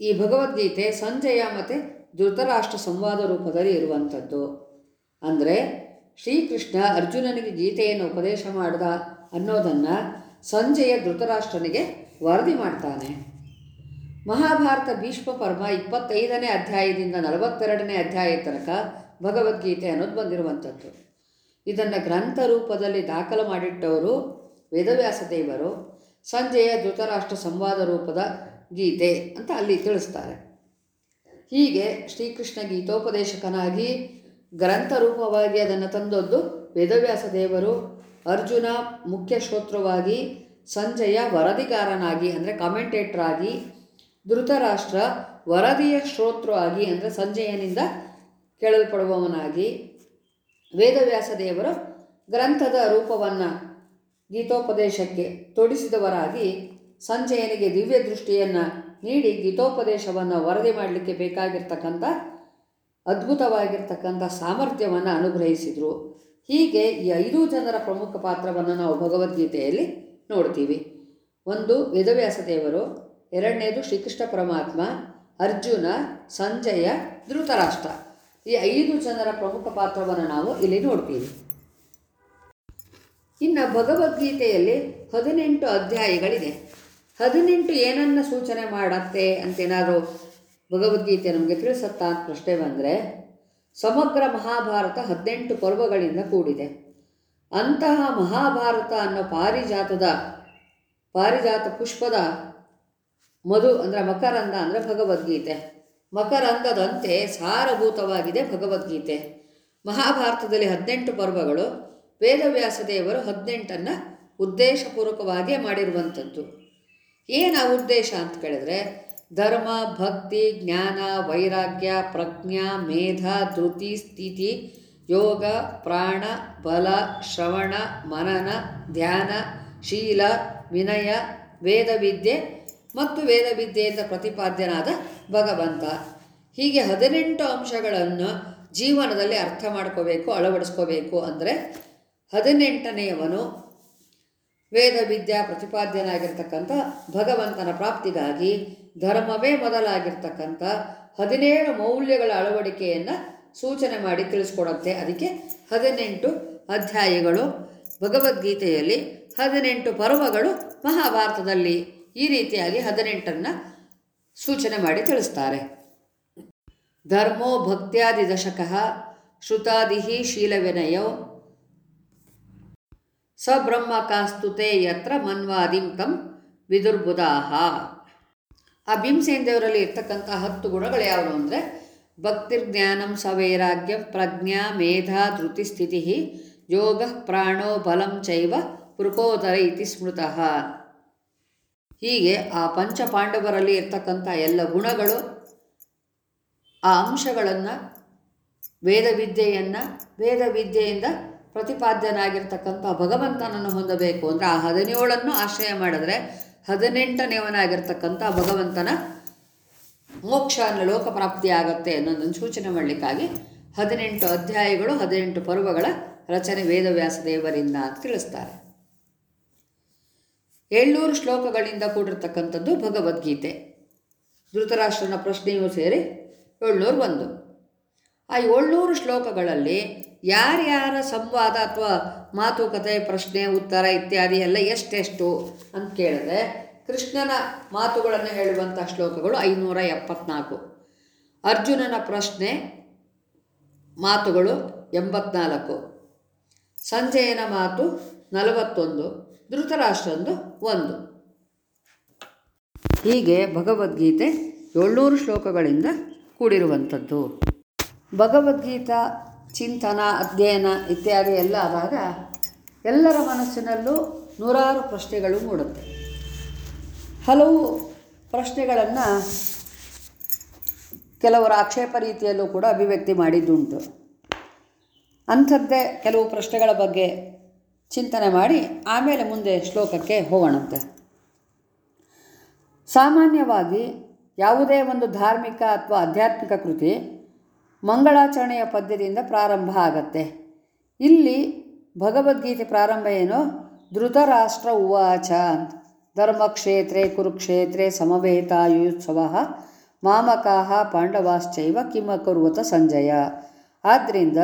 ಈ ಭಗವದ್ಗೀತೆ ಸಂಜಯ ಮತ್ತು ಧೃತರಾಷ್ಟ್ರ ಸಂವಾದ ರೂಪದಲ್ಲಿ ಇರುವಂಥದ್ದು. ಅಂದರೆ ಶ್ರೀಕೃಷ್ಣ ಅರ್ಜುನನಿಗೆ ಗೀತೆಯನ್ನು ಉಪದೇಶ ಮಾಡಿದ ಅನ್ನೋದನ್ನು ಸಂಜೆಯ ಧೃತರಾಷ್ಟ್ರನಿಗೆ ವರದಿ ಮಾಡ್ತಾನೆ. ಮಹಾಭಾರತ ಭೀಷ್ಮ ಪರ್ವ ಇಪ್ಪತ್ತೈದನೇ ಅಧ್ಯಾಯದಿಂದ ನಲವತ್ತೆರಡನೇ ಅಧ್ಯಾಯ ತನಕ ಭಗವದ್ಗೀತೆ ಅನ್ನೋದು ಬಂದಿರುವಂಥದ್ದು. ಇದನ್ನು ಗ್ರಂಥ ರೂಪದಲ್ಲಿ ದಾಖಲು ಮಾಡಿಟ್ಟವರು ವೇದವ್ಯಾಸ ದೇವರು ಸಂಜೆಯ ಧೃತರಾಷ್ಟ್ರ ಸಂವಾದ ರೂಪದ ಗೀತೆ ಅಂತ ಅಲ್ಲಿ ತಿಳಿಸ್ತಾರೆ. ಹೀಗೆ ಶ್ರೀಕೃಷ್ಣ ಗೀತೋಪದೇಶಕನಾಗಿ ಗ್ರಂಥ ರೂಪವಾಗಿ ಅದನ್ನು ತಂದದ್ದು ವೇದವ್ಯಾಸ ದೇವರು ಅರ್ಜುನ ಮುಖ್ಯ ಶ್ರೋತ್ರವಾಗಿ ಸಂಜೆಯ ವರದಿಗಾರನಾಗಿ ಅಂದರೆ ಕಾಮೆಂಟೇಟರ್ ಆಗಿ ಧೃತರಾಷ್ಟ್ರ ವರದಿಯ ಶ್ರೋತೃ ಆಗಿ ಅಂದರೆ ಸಂಜಯನಿಂದ ಕೇಳಲ್ಪಡುವವನಾಗಿ ವೇದವ್ಯಾಸ ದೇವರು ಗ್ರಂಥದ ರೂಪವನ್ನು ಗೀತೋಪದೇಶಕ್ಕೆ ತೊಡಿಸಿದವರಾಗಿ ಸಂಜಯನಿಗೆ ದಿವ್ಯ ದೃಷ್ಟಿಯನ್ನು ನೀಡಿ ಗೀತೋಪದೇಶವನ್ನು ವರದಿ ಮಾಡಲಿಕ್ಕೆ ಬೇಕಾಗಿರ್ತಕ್ಕಂಥ, ಅದ್ಭುತವಾಗಿರ್ತಕ್ಕಂಥ ಸಾಮರ್ಥ್ಯವನ್ನು ಅನುಗ್ರಹಿಸಿದರು. ಹೀಗೆ ಈ ಐದು ಜನರ ಪ್ರಮುಖ ಪಾತ್ರವನ್ನು ನಾವು ಭಗವದ್ಗೀತೆಯಲ್ಲಿ ನೋಡ್ತೀವಿ. ಒಂದು, ವೇದವ್ಯಾಸ ದೇವರು, ಎರಡನೇದು ಶ್ರೀಕೃಷ್ಣ ಪರಮಾತ್ಮ, ಅರ್ಜುನ, ಸಂಜಯ, ಧೃತರಾಷ್ಟ್ರ. ಈ ಐದು ಜನರ ಪ್ರಮುಖ ಪಾತ್ರವನ್ನು ನಾವು ಇಲ್ಲಿ ನೋಡ್ತೀವಿ. ಇನ್ನು ಭಗವದ್ಗೀತೆಯಲ್ಲಿ ಹದಿನೆಂಟು ಅಧ್ಯಾಯಗಳಿದೆ. ಹದಿನೆಂಟು ಏನನ್ನ ಸೂಚನೆ ಮಾಡತ್ತೆ ಅಂತೇನಾದರೂ ಭಗವದ್ಗೀತೆ ನಮಗೆ ತಿಳಿಸತ್ತಾ ಅಂತ ಪ್ರಶ್ನೆ ಬಂದರೆ, ಸಮಗ್ರ ಮಹಾಭಾರತ ಹದಿನೆಂಟು ಪರ್ವಗಳಿಂದ ಕೂಡಿದೆ. ಅಂತಹ ಮಹಾಭಾರತ ಅನ್ನೋ ಪಾರಿಜಾತದ, ಪಾರಿಜಾತ ಪುಷ್ಪದ ಮಧು ಅಂದರೆ ಮಕರಂದ ಅಂದರೆ ಭಗವದ್ಗೀತೆ. ಮಕರಂದದಂತೆ ಸಾರಭೂತವಾಗಿದೆ ಭಗವದ್ಗೀತೆ. ಮಹಾಭಾರತದಲ್ಲಿ ಹದಿನೆಂಟು ಪರ್ವಗಳು ವೇದವ್ಯಾಸ ದೇವರು ಹದಿನೆಂಟನ್ನು ಉದ್ದೇಶಪೂರ್ವಕವಾಗಿ ಮಾಡಿರುವಂಥದ್ದು. ಏನು ಆ ಉದ್ದೇಶ ಅಂತ ಕೇಳಿದ್ರೆ, ಧರ್ಮ, ಭಕ್ತಿ, ಜ್ಞಾನ, ವೈರಾಗ್ಯ, ಪ್ರಜ್ಞಾ, ಮೇಧ, ಧೃತಿ, ಸ್ಥಿತಿ, ಯೋಗ, ಪ್ರಾಣ, ಬಲ, ಶ್ರವಣ, ಮನನ, ಧ್ಯಾನ, ಶೀಲ, ವಿನಯ, ವೇದವಿದ್ಯೆ ಮತ್ತು ವೇದವಿದ್ಯೆಯಿಂದ ಪ್ರತಿಪಾದ್ಯನಾದ ಭಗವಂತ. ಹೀಗೆ ಹದಿನೆಂಟು ಅಂಶಗಳನ್ನು ಜೀವನದಲ್ಲಿ ಅರ್ಥ ಮಾಡ್ಕೋಬೇಕು, ಅಳವಡಿಸ್ಕೋಬೇಕು ಅಂದರೆ ಹದಿನೆಂಟನೆಯವನು ವೇದವಿದ್ಯಾ ಪ್ರತಿಪಾದ್ಯನಾಗಿರ್ತಕ್ಕಂಥ ಭಗವಂತನ ಪ್ರಾಪ್ತಿಗಾಗಿ ಧರ್ಮವೇ ಮೊದಲಾಗಿರ್ತಕ್ಕಂಥ ಹದಿನೇಳು ಮೌಲ್ಯಗಳ ಅಳವಡಿಕೆಯನ್ನು ಸೂಚನೆ ಮಾಡಿ ತಿಳಿಸ್ಕೊಡುತ್ತೆ ಅದಕ್ಕೆ ಹದಿನೆಂಟು ಅಧ್ಯಾಯಗಳು. ಭಗವದ್ಗೀತೆಯಲ್ಲಿ ಹದಿನೆಂಟು ಪರ್ವಗಳು ಮಹಾಭಾರತದಲ್ಲಿ ಈ ರೀತಿಯಾಗಿ ಹದಿನೆಂಟನ್ನು ಸೂಚನೆ ಮಾಡಿ ತಿಳಿಸ್ತಾರೆ. ಧರ್ಮೋ ಭಕ್ತ್ಯಾದಿ ದಶಕಃ ಶ್ರುತಾದಿಹಿ ಶೀಲವಿನಯೋ ಸ ಬ್ರಹ್ಮಕಾಸ್ತುತೆ ಯತ್ರ ಮನ್ವಾದಿಂ ತಂ ವಿದುರ್ಬುಧಾಹ ಆ ಭೀಮಸೇನ ದೇವರಲ್ಲಿ ಇರ್ತಕ್ಕಂಥ ಹತ್ತು ಗುಣಗಳು ಯಾವುವು ಅಂದರೆ ಭಕ್ತಿರ್ಜ್ಞಾನಂ ಸವೈರಾಗ್ಯ ಪ್ರಜ್ಞಾ ಮೇಧಾ ಧೃತಿ ಸ್ಥಿತಿ ಯೋಗ ಪ್ರಾಣೋ ಬಲಂ ಚೈವ ಪೃಕೋದರ ಇತಿ ಸ್ಮೃತಃ। ಹೀಗೆ ಆ ಪಂಚ ಪಾಂಡವರಲ್ಲಿ ಇರ್ತಕ್ಕಂಥ ಎಲ್ಲ ಗುಣಗಳು ಆ ಅಂಶಗಳನ್ನು ವೇದವಿದ್ಯೆಯನ್ನು ವೇದವಿದ್ಯೆಯಿಂದ ಪ್ರತಿಪಾದ್ಯನಾಗಿರ್ತಕ್ಕಂಥ ಭಗವಂತನನ್ನು ಹೊಂದಬೇಕು ಅಂದರೆ ಆ ಹದಿನೇಳನ್ನು ಆಶ್ರಯ ಮಾಡಿದ್ರೆ ಹದಿನೆಂಟನೇವನಾಗಿರ್ತಕ್ಕಂಥ ಭಗವಂತನ ಮೋಕ್ಷ ಪ್ರಾಪ್ತಿ ಆಗತ್ತೆ ಅನ್ನೋದನ್ನು ಸೂಚನೆ ಮಾಡಲಿಕ್ಕಾಗಿ ಹದಿನೆಂಟು ಅಧ್ಯಾಯಗಳು, ಹದಿನೆಂಟು ಪರ್ವಗಳ ರಚನೆ ವೇದವ್ಯಾಸ ದೇವರಿಂದ ಅಂತ ತಿಳಿಸ್ತಾರೆ. ಏಳ್ನೂರು ಶ್ಲೋಕಗಳಿಂದ ಕೂಡಿರ್ತಕ್ಕಂಥದ್ದು ಭಗವದ್ಗೀತೆ. ಧೃತರಾಷ್ಟ್ರನ ಪ್ರಶ್ನೆಯೂ ಸೇರಿ ಏಳ್ನೂರು ಒಂದು. ಆ ಏಳ್ನೂರು ಶ್ಲೋಕಗಳಲ್ಲಿ ಯಾರ್ಯಾರ ಸಂವಾದ ಅಥವಾ ಮಾತುಕತೆ, ಪ್ರಶ್ನೆ, ಉತ್ತರ ಇತ್ಯಾದಿ ಎಲ್ಲ ಎಷ್ಟೆಷ್ಟು ಅಂತ ಕೇಳಿದ್ರೆ ಕೃಷ್ಣನ ಮಾತುಗಳನ್ನು ಹೇಳುವಂಥ ಶ್ಲೋಕಗಳು ಐನೂರ ಎಪ್ಪತ್ನಾಲ್ಕು. ಅರ್ಜುನನ ಪ್ರಶ್ನೆ ಮಾತುಗಳು ಎಂಬತ್ನಾಲ್ಕು. ಸಂಜಯನ ಮಾತು ನಲವತ್ತೊಂದು. ಧೃತರಾಷ್ಟ್ರಂದು ಒಂದು. ಹೀಗೆ ಭಗವದ್ಗೀತೆ ಏಳ್ನೂರು ಶ್ಲೋಕಗಳಿಂದ ಕೂಡಿರುವಂಥದ್ದು. ಭಗವದ್ಗೀತಾ ಚಿಂತನ, ಅಧ್ಯಯನ ಇತ್ಯಾದಿ ಎಲ್ಲ ಆದಾಗ ಎಲ್ಲರ ಮನಸ್ಸಿನಲ್ಲೂ ನೂರಾರು ಪ್ರಶ್ನೆಗಳು ಮೂಡುತ್ತೆ. ಹಲವು ಪ್ರಶ್ನೆಗಳನ್ನು ಕೆಲವರ ಆಕ್ಷೇಪ ರೀತಿಯಲ್ಲೂ ಕೂಡ ಅಭಿವ್ಯಕ್ತಿ ಮಾಡಿದ್ದುಂಟು. ಅಂಥದ್ದೇ ಕೆಲವು ಪ್ರಶ್ನೆಗಳ ಬಗ್ಗೆ ಚಿಂತನೆ ಮಾಡಿ ಆಮೇಲೆ ಮುಂದೆ ಶ್ಲೋಕಕ್ಕೆ ಹೋಗೋಣಂತೆ. ಸಾಮಾನ್ಯವಾಗಿ ಯಾವುದೇ ಒಂದು ಧಾರ್ಮಿಕ ಅಥವಾ ಆಧ್ಯಾತ್ಮಿಕ ಕೃತಿ ಮಂಗಳಾಚರಣೆಯ ಪದ್ಯದಿಂದ ಪ್ರಾರಂಭ ಆಗತ್ತೆ. ಇಲ್ಲಿ ಭಗವದ್ಗೀತೆ ಪ್ರಾರಂಭ ಏನು? ಧೃತರಾಷ್ಟ್ರ ಉವಾಚ. ಧರ್ಮಕ್ಷೇತ್ರೆ ಕುರುಕ್ಷೇತ್ರೆ ಸಮವೇತಾಯುತ್ಸವ ಮಾಮಕಾಹ ಪಾಂಡವಾಶ್ಚೈವ ಕಿಮಕರುವತ ಸಂಜಯ. ಆದ್ದರಿಂದ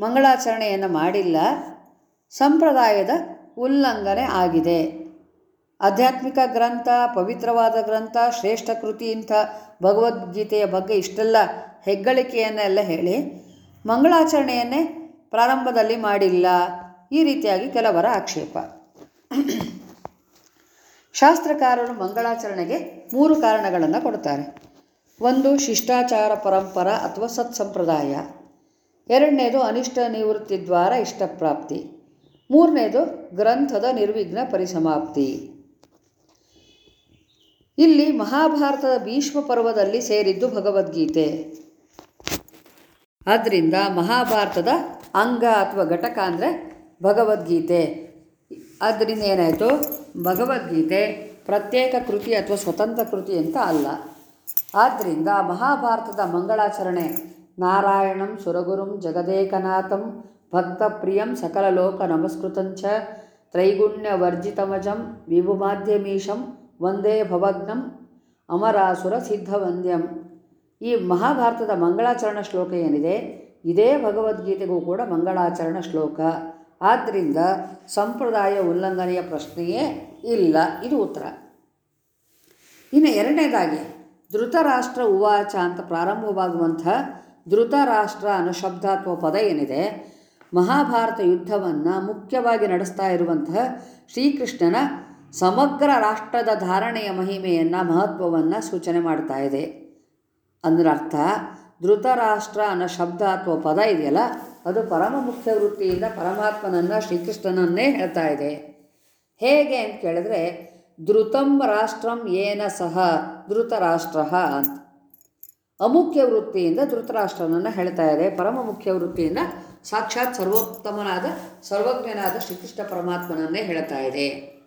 ಮಂಗಳಾಚರಣೆಯನ್ನು ಮಾಡಿಲ್ಲ, ಸಂಪ್ರದಾಯದ ಉಲ್ಲಂಘನೆ ಆಗಿದೆ. ಆಧ್ಯಾತ್ಮಿಕ ಗ್ರಂಥ, ಪವಿತ್ರವಾದ ಗ್ರಂಥ, ಶ್ರೇಷ್ಠ ಕೃತಿ ಇಂಥ ಭಗವದ್ಗೀತೆಯ ಬಗ್ಗೆ ಇಷ್ಟೆಲ್ಲ ಹೆಗ್ಗಳಿಕೆಯನ್ನೆಲ್ಲ ಹೇಳಿ ಮಂಗಳಾಚರಣೆಯನ್ನೇ ಪ್ರಾರಂಭದಲ್ಲಿ ಮಾಡಿಲ್ಲ. ಈ ರೀತಿಯಾಗಿ ಕೆಲವರ ಆಕ್ಷೇಪ. ಶಾಸ್ತ್ರಕಾರರು ಮಂಗಳಾಚರಣೆಗೆ ಮೂರು ಕಾರಣಗಳನ್ನು ಕೊಡ್ತಾರೆ. ಒಂದು, ಶಿಷ್ಟಾಚಾರ ಪರಂಪರ ಅಥವಾ ಸತ್ಸಂಪ್ರದಾಯ. ಎರಡನೇದು, ಅನಿಷ್ಟ ನಿವೃತ್ತಿ ದ್ವಾರ ಇಷ್ಟಪ್ರಾಪ್ತಿ. ಮೂರನೇದು, ಗ್ರಂಥದ ನಿರ್ವಿಘ್ನ ಪರಿಸಮಾಪ್ತಿ. ಇಲ್ಲಿ ಮಹಾಭಾರತದ ಭೀಷ್ಮ ಪರ್ವದಲ್ಲಿ ಸೇರಿದ್ದು ಭಗವದ್ಗೀತೆ. ಆದ್ದರಿಂದ ಮಹಾಭಾರತದ ಅಂಗ ಅಥವಾ ಘಟಕ ಅಂದರೆ ಭಗವದ್ಗೀತೆ. ಆದ್ದರಿಂದ ಏನಾಯಿತು? ಭಗವದ್ಗೀತೆ ಪ್ರತ್ಯೇಕ ಕೃತಿ ಅಥವಾ ಸ್ವತಂತ್ರ ಕೃತಿ ಅಂತ ಅಲ್ಲ. ಆದ್ದರಿಂದ ಮಹಾಭಾರತದ ಮಂಗಳಾಚರಣೆ, ನಾರಾಯಣಂ ಸುರಗುರುಂ ಜಗದೇಕನಾಥಂ ಭಕ್ತಪ್ರಿಯಂ ಸಕಲ ಲೋಕ ನಮಸ್ಕೃತಂಚ ತ್ರೈಗುಣ್ಯವರ್ಜಿತಮಜಂ ವಿಭುಮಾಧ್ಯಮೀಶಂ ವಂದೇ ಭವಗ್ನಂ ಅಮರಾಸುರ ಸಿದ್ಧವಂದ್ಯಂ. ಈ ಮಹಾಭಾರತದ ಮಂಗಳಾಚರಣ ಶ್ಲೋಕ ಏನಿದೆ? ಇದೇ ಭಗವದ್ಗೀತೆಗೂ ಕೂಡ ಮಂಗಳಾಚರಣ ಶ್ಲೋಕ. ಆದ್ದರಿಂದ ಸಂಪ್ರದಾಯ ಉಲ್ಲಂಘನೆಯ ಪ್ರಶ್ನೆಯೇ ಇಲ್ಲ. ಇದು ಉತ್ತರ. ಇನ್ನು ಎರಡನೇದಾಗಿ, ಧೃತರಾಷ್ಟ್ರ ಉವಾಚ ಅಂತ ಪ್ರಾರಂಭವಾಗುವಂಥ ಧೃತರಾಷ್ಟ್ರ ಅನ್ನೋ ಶಬ್ದ ಅಥವಾ ಪದ ಏನಿದೆ? ಮಹಾಭಾರತ ಯುದ್ಧವನ್ನು ಮುಖ್ಯವಾಗಿ ನಡೆಸ್ತಾ ಇರುವಂತಹ ಶ್ರೀಕೃಷ್ಣನ ಸಮಗ್ರ ರಾಷ್ಟ್ರದ ಧಾರಣೆಯ ಮಹಿಮೆಯನ್ನು, ಮಹತ್ವವನ್ನು ಸೂಚನೆ ಮಾಡ್ತಾ ಇದೆ. ಅಂದ್ರೆ ಅರ್ಥ, ಧೃತರಾಷ್ಟ್ರ ಅನ್ನೋ ಶಬ್ದ ಅಥವಾ ಪದ ಇದೆಯಲ್ಲ, ಅದು ಪರಮ ಮುಖ್ಯ ವೃತ್ತಿಯಿಂದ ಪರಮಾತ್ಮನನ್ನು ಶ್ರೀಕೃಷ್ಣನನ್ನೇ ಹೇಳ್ತಾ ಇದೆ. ಹೇಗೆ ಅಂತ ಕೇಳಿದ್ರೆ, ಧೃತಂ ರಾಷ್ಟ್ರಂ ಏನ ಸಹ ಧೃತರಾಷ್ಟ್ರ ಅಂತ. ಅಮುಖ್ಯ ವೃತ್ತಿಯಿಂದ ಧೃತರಾಷ್ಟ್ರನನ್ನು ಹೇಳ್ತಾ ಇದೆ. ಪರಮ ಮುಖ್ಯ ವೃತ್ತಿಯಿಂದ ಸಾಕ್ಷಾತ್ ಸರ್ವೋತ್ತಮನಾದ, ಸರ್ವಜ್ಞನಾದ ಶ್ರೀಕೃಷ್ಣ ಪರಮಾತ್ಮನನ್ನೇ ಹೇಳ್ತಾ ಇದೆ.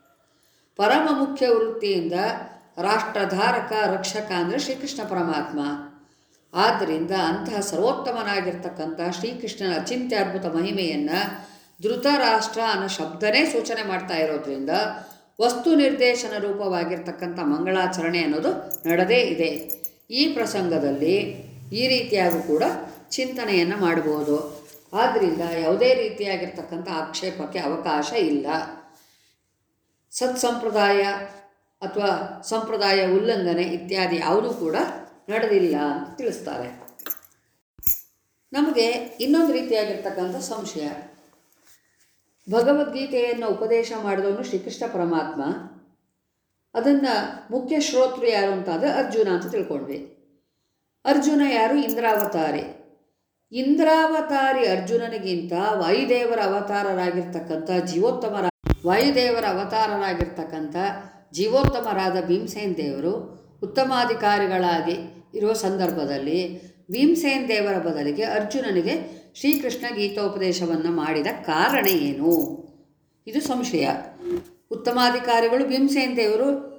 ಪರಮ ಮುಖ್ಯ ವೃತ್ತಿಯಿಂದ ರಾಷ್ಟ್ರಧಾರಕ ರಕ್ಷಕ ಅಂದರೆ ಶ್ರೀಕೃಷ್ಣ ಪರಮಾತ್ಮ. ಆದ್ದರಿಂದ ಅಂತಹ ಸರ್ವೋತ್ತಮನಾಗಿರ್ತಕ್ಕಂಥ ಶ್ರೀಕೃಷ್ಣನ ಅಚಿಂತ್ಯ ಅದ್ಭುತ ಮಹಿಮೆಯನ್ನು ಧೃತರಾಷ್ಟ್ರ ಅನ್ನೋ ಶಬ್ದನೇ ಸೂಚನೆ ಮಾಡ್ತಾ ಇರೋದ್ರಿಂದ ವಸ್ತು ನಿರ್ದೇಶನ ರೂಪವಾಗಿರ್ತಕ್ಕಂಥ ಮಂಗಳಾಚರಣೆ ಅನ್ನೋದು ನಡೆದೇ ಇದೆ. ಈ ಪ್ರಸಂಗದಲ್ಲಿ ಈ ರೀತಿಯಾಗೂ ಕೂಡ ಚಿಂತನೆಯನ್ನು ಮಾಡಬಹುದು ಆದ್ದರಿಂದ ಯಾವುದೇ ರೀತಿಯಾಗಿರ್ತಕ್ಕಂಥ ಆಕ್ಷೇಪಕ್ಕೆ ಅವಕಾಶ ಇಲ್ಲ. ಸತ್ಸಂಪ್ರದಾಯ ಅಥವಾ ಸಂಪ್ರದಾಯ ಉಲ್ಲಂಘನೆ ಇತ್ಯಾದಿ ಯಾವುದೂ ಕೂಡ ನಡೆದಿಲ್ಲ ಅಂತ ತಿಳಿಸ್ತಾರೆ. ನಮಗೆ ಇನ್ನೊಂದು ರೀತಿಯಾಗಿರ್ತಕ್ಕಂಥ ಸಂಶಯ. ಭಗವದ್ಗೀತೆಯನ್ನು ಉಪದೇಶ ಮಾಡಿದವನು ಶ್ರೀಕೃಷ್ಣ ಪರಮಾತ್ಮ. ಅದನ್ನು ಮುಖ್ಯ ಶ್ರೋತೃ ಯಾರು ಅಂತಾದರೆ ಅರ್ಜುನ ಅಂತ ತಿಳ್ಕೊಂಡ್ವಿ. ಅರ್ಜುನ ಯಾರು? ಇಂದ್ರಾವತಾರಿ. ಇಂದ್ರಾವತಾರಿ ಅರ್ಜುನನಿಗಿಂತ ವಾಯುದೇವರ ಅವತಾರರಾಗಿರ್ತಕ್ಕಂಥ ಜೀವೋತ್ತಮರ ವಾಯುದೇವರ ಅವತಾರರಾಗಿರ್ತಕ್ಕಂಥ ಜೀವೋತ್ತಮರಾದ ಭೀಮಸೇನ್ ದೇವರು ಉತ್ತಮಾಧಿಕಾರಿಗಳಾಗಿ ಇರುವ ಸಂದರ್ಭದಲ್ಲಿ ಭೀಮಸೇನ್ ದೇವರ ಬದಲಿಗೆ ಅರ್ಜುನನಿಗೆ ಶ್ರೀಕೃಷ್ಣ ಗೀತೋಪದೇಶವನ್ನು ಮಾಡಿದ ಕಾರಣ ಏನು? ಇದು ಸಂಶಯ. ಉತ್ತಮಾಧಿಕಾರಿಗಳು ಭೀಮಸೇನ್ ದೇವರು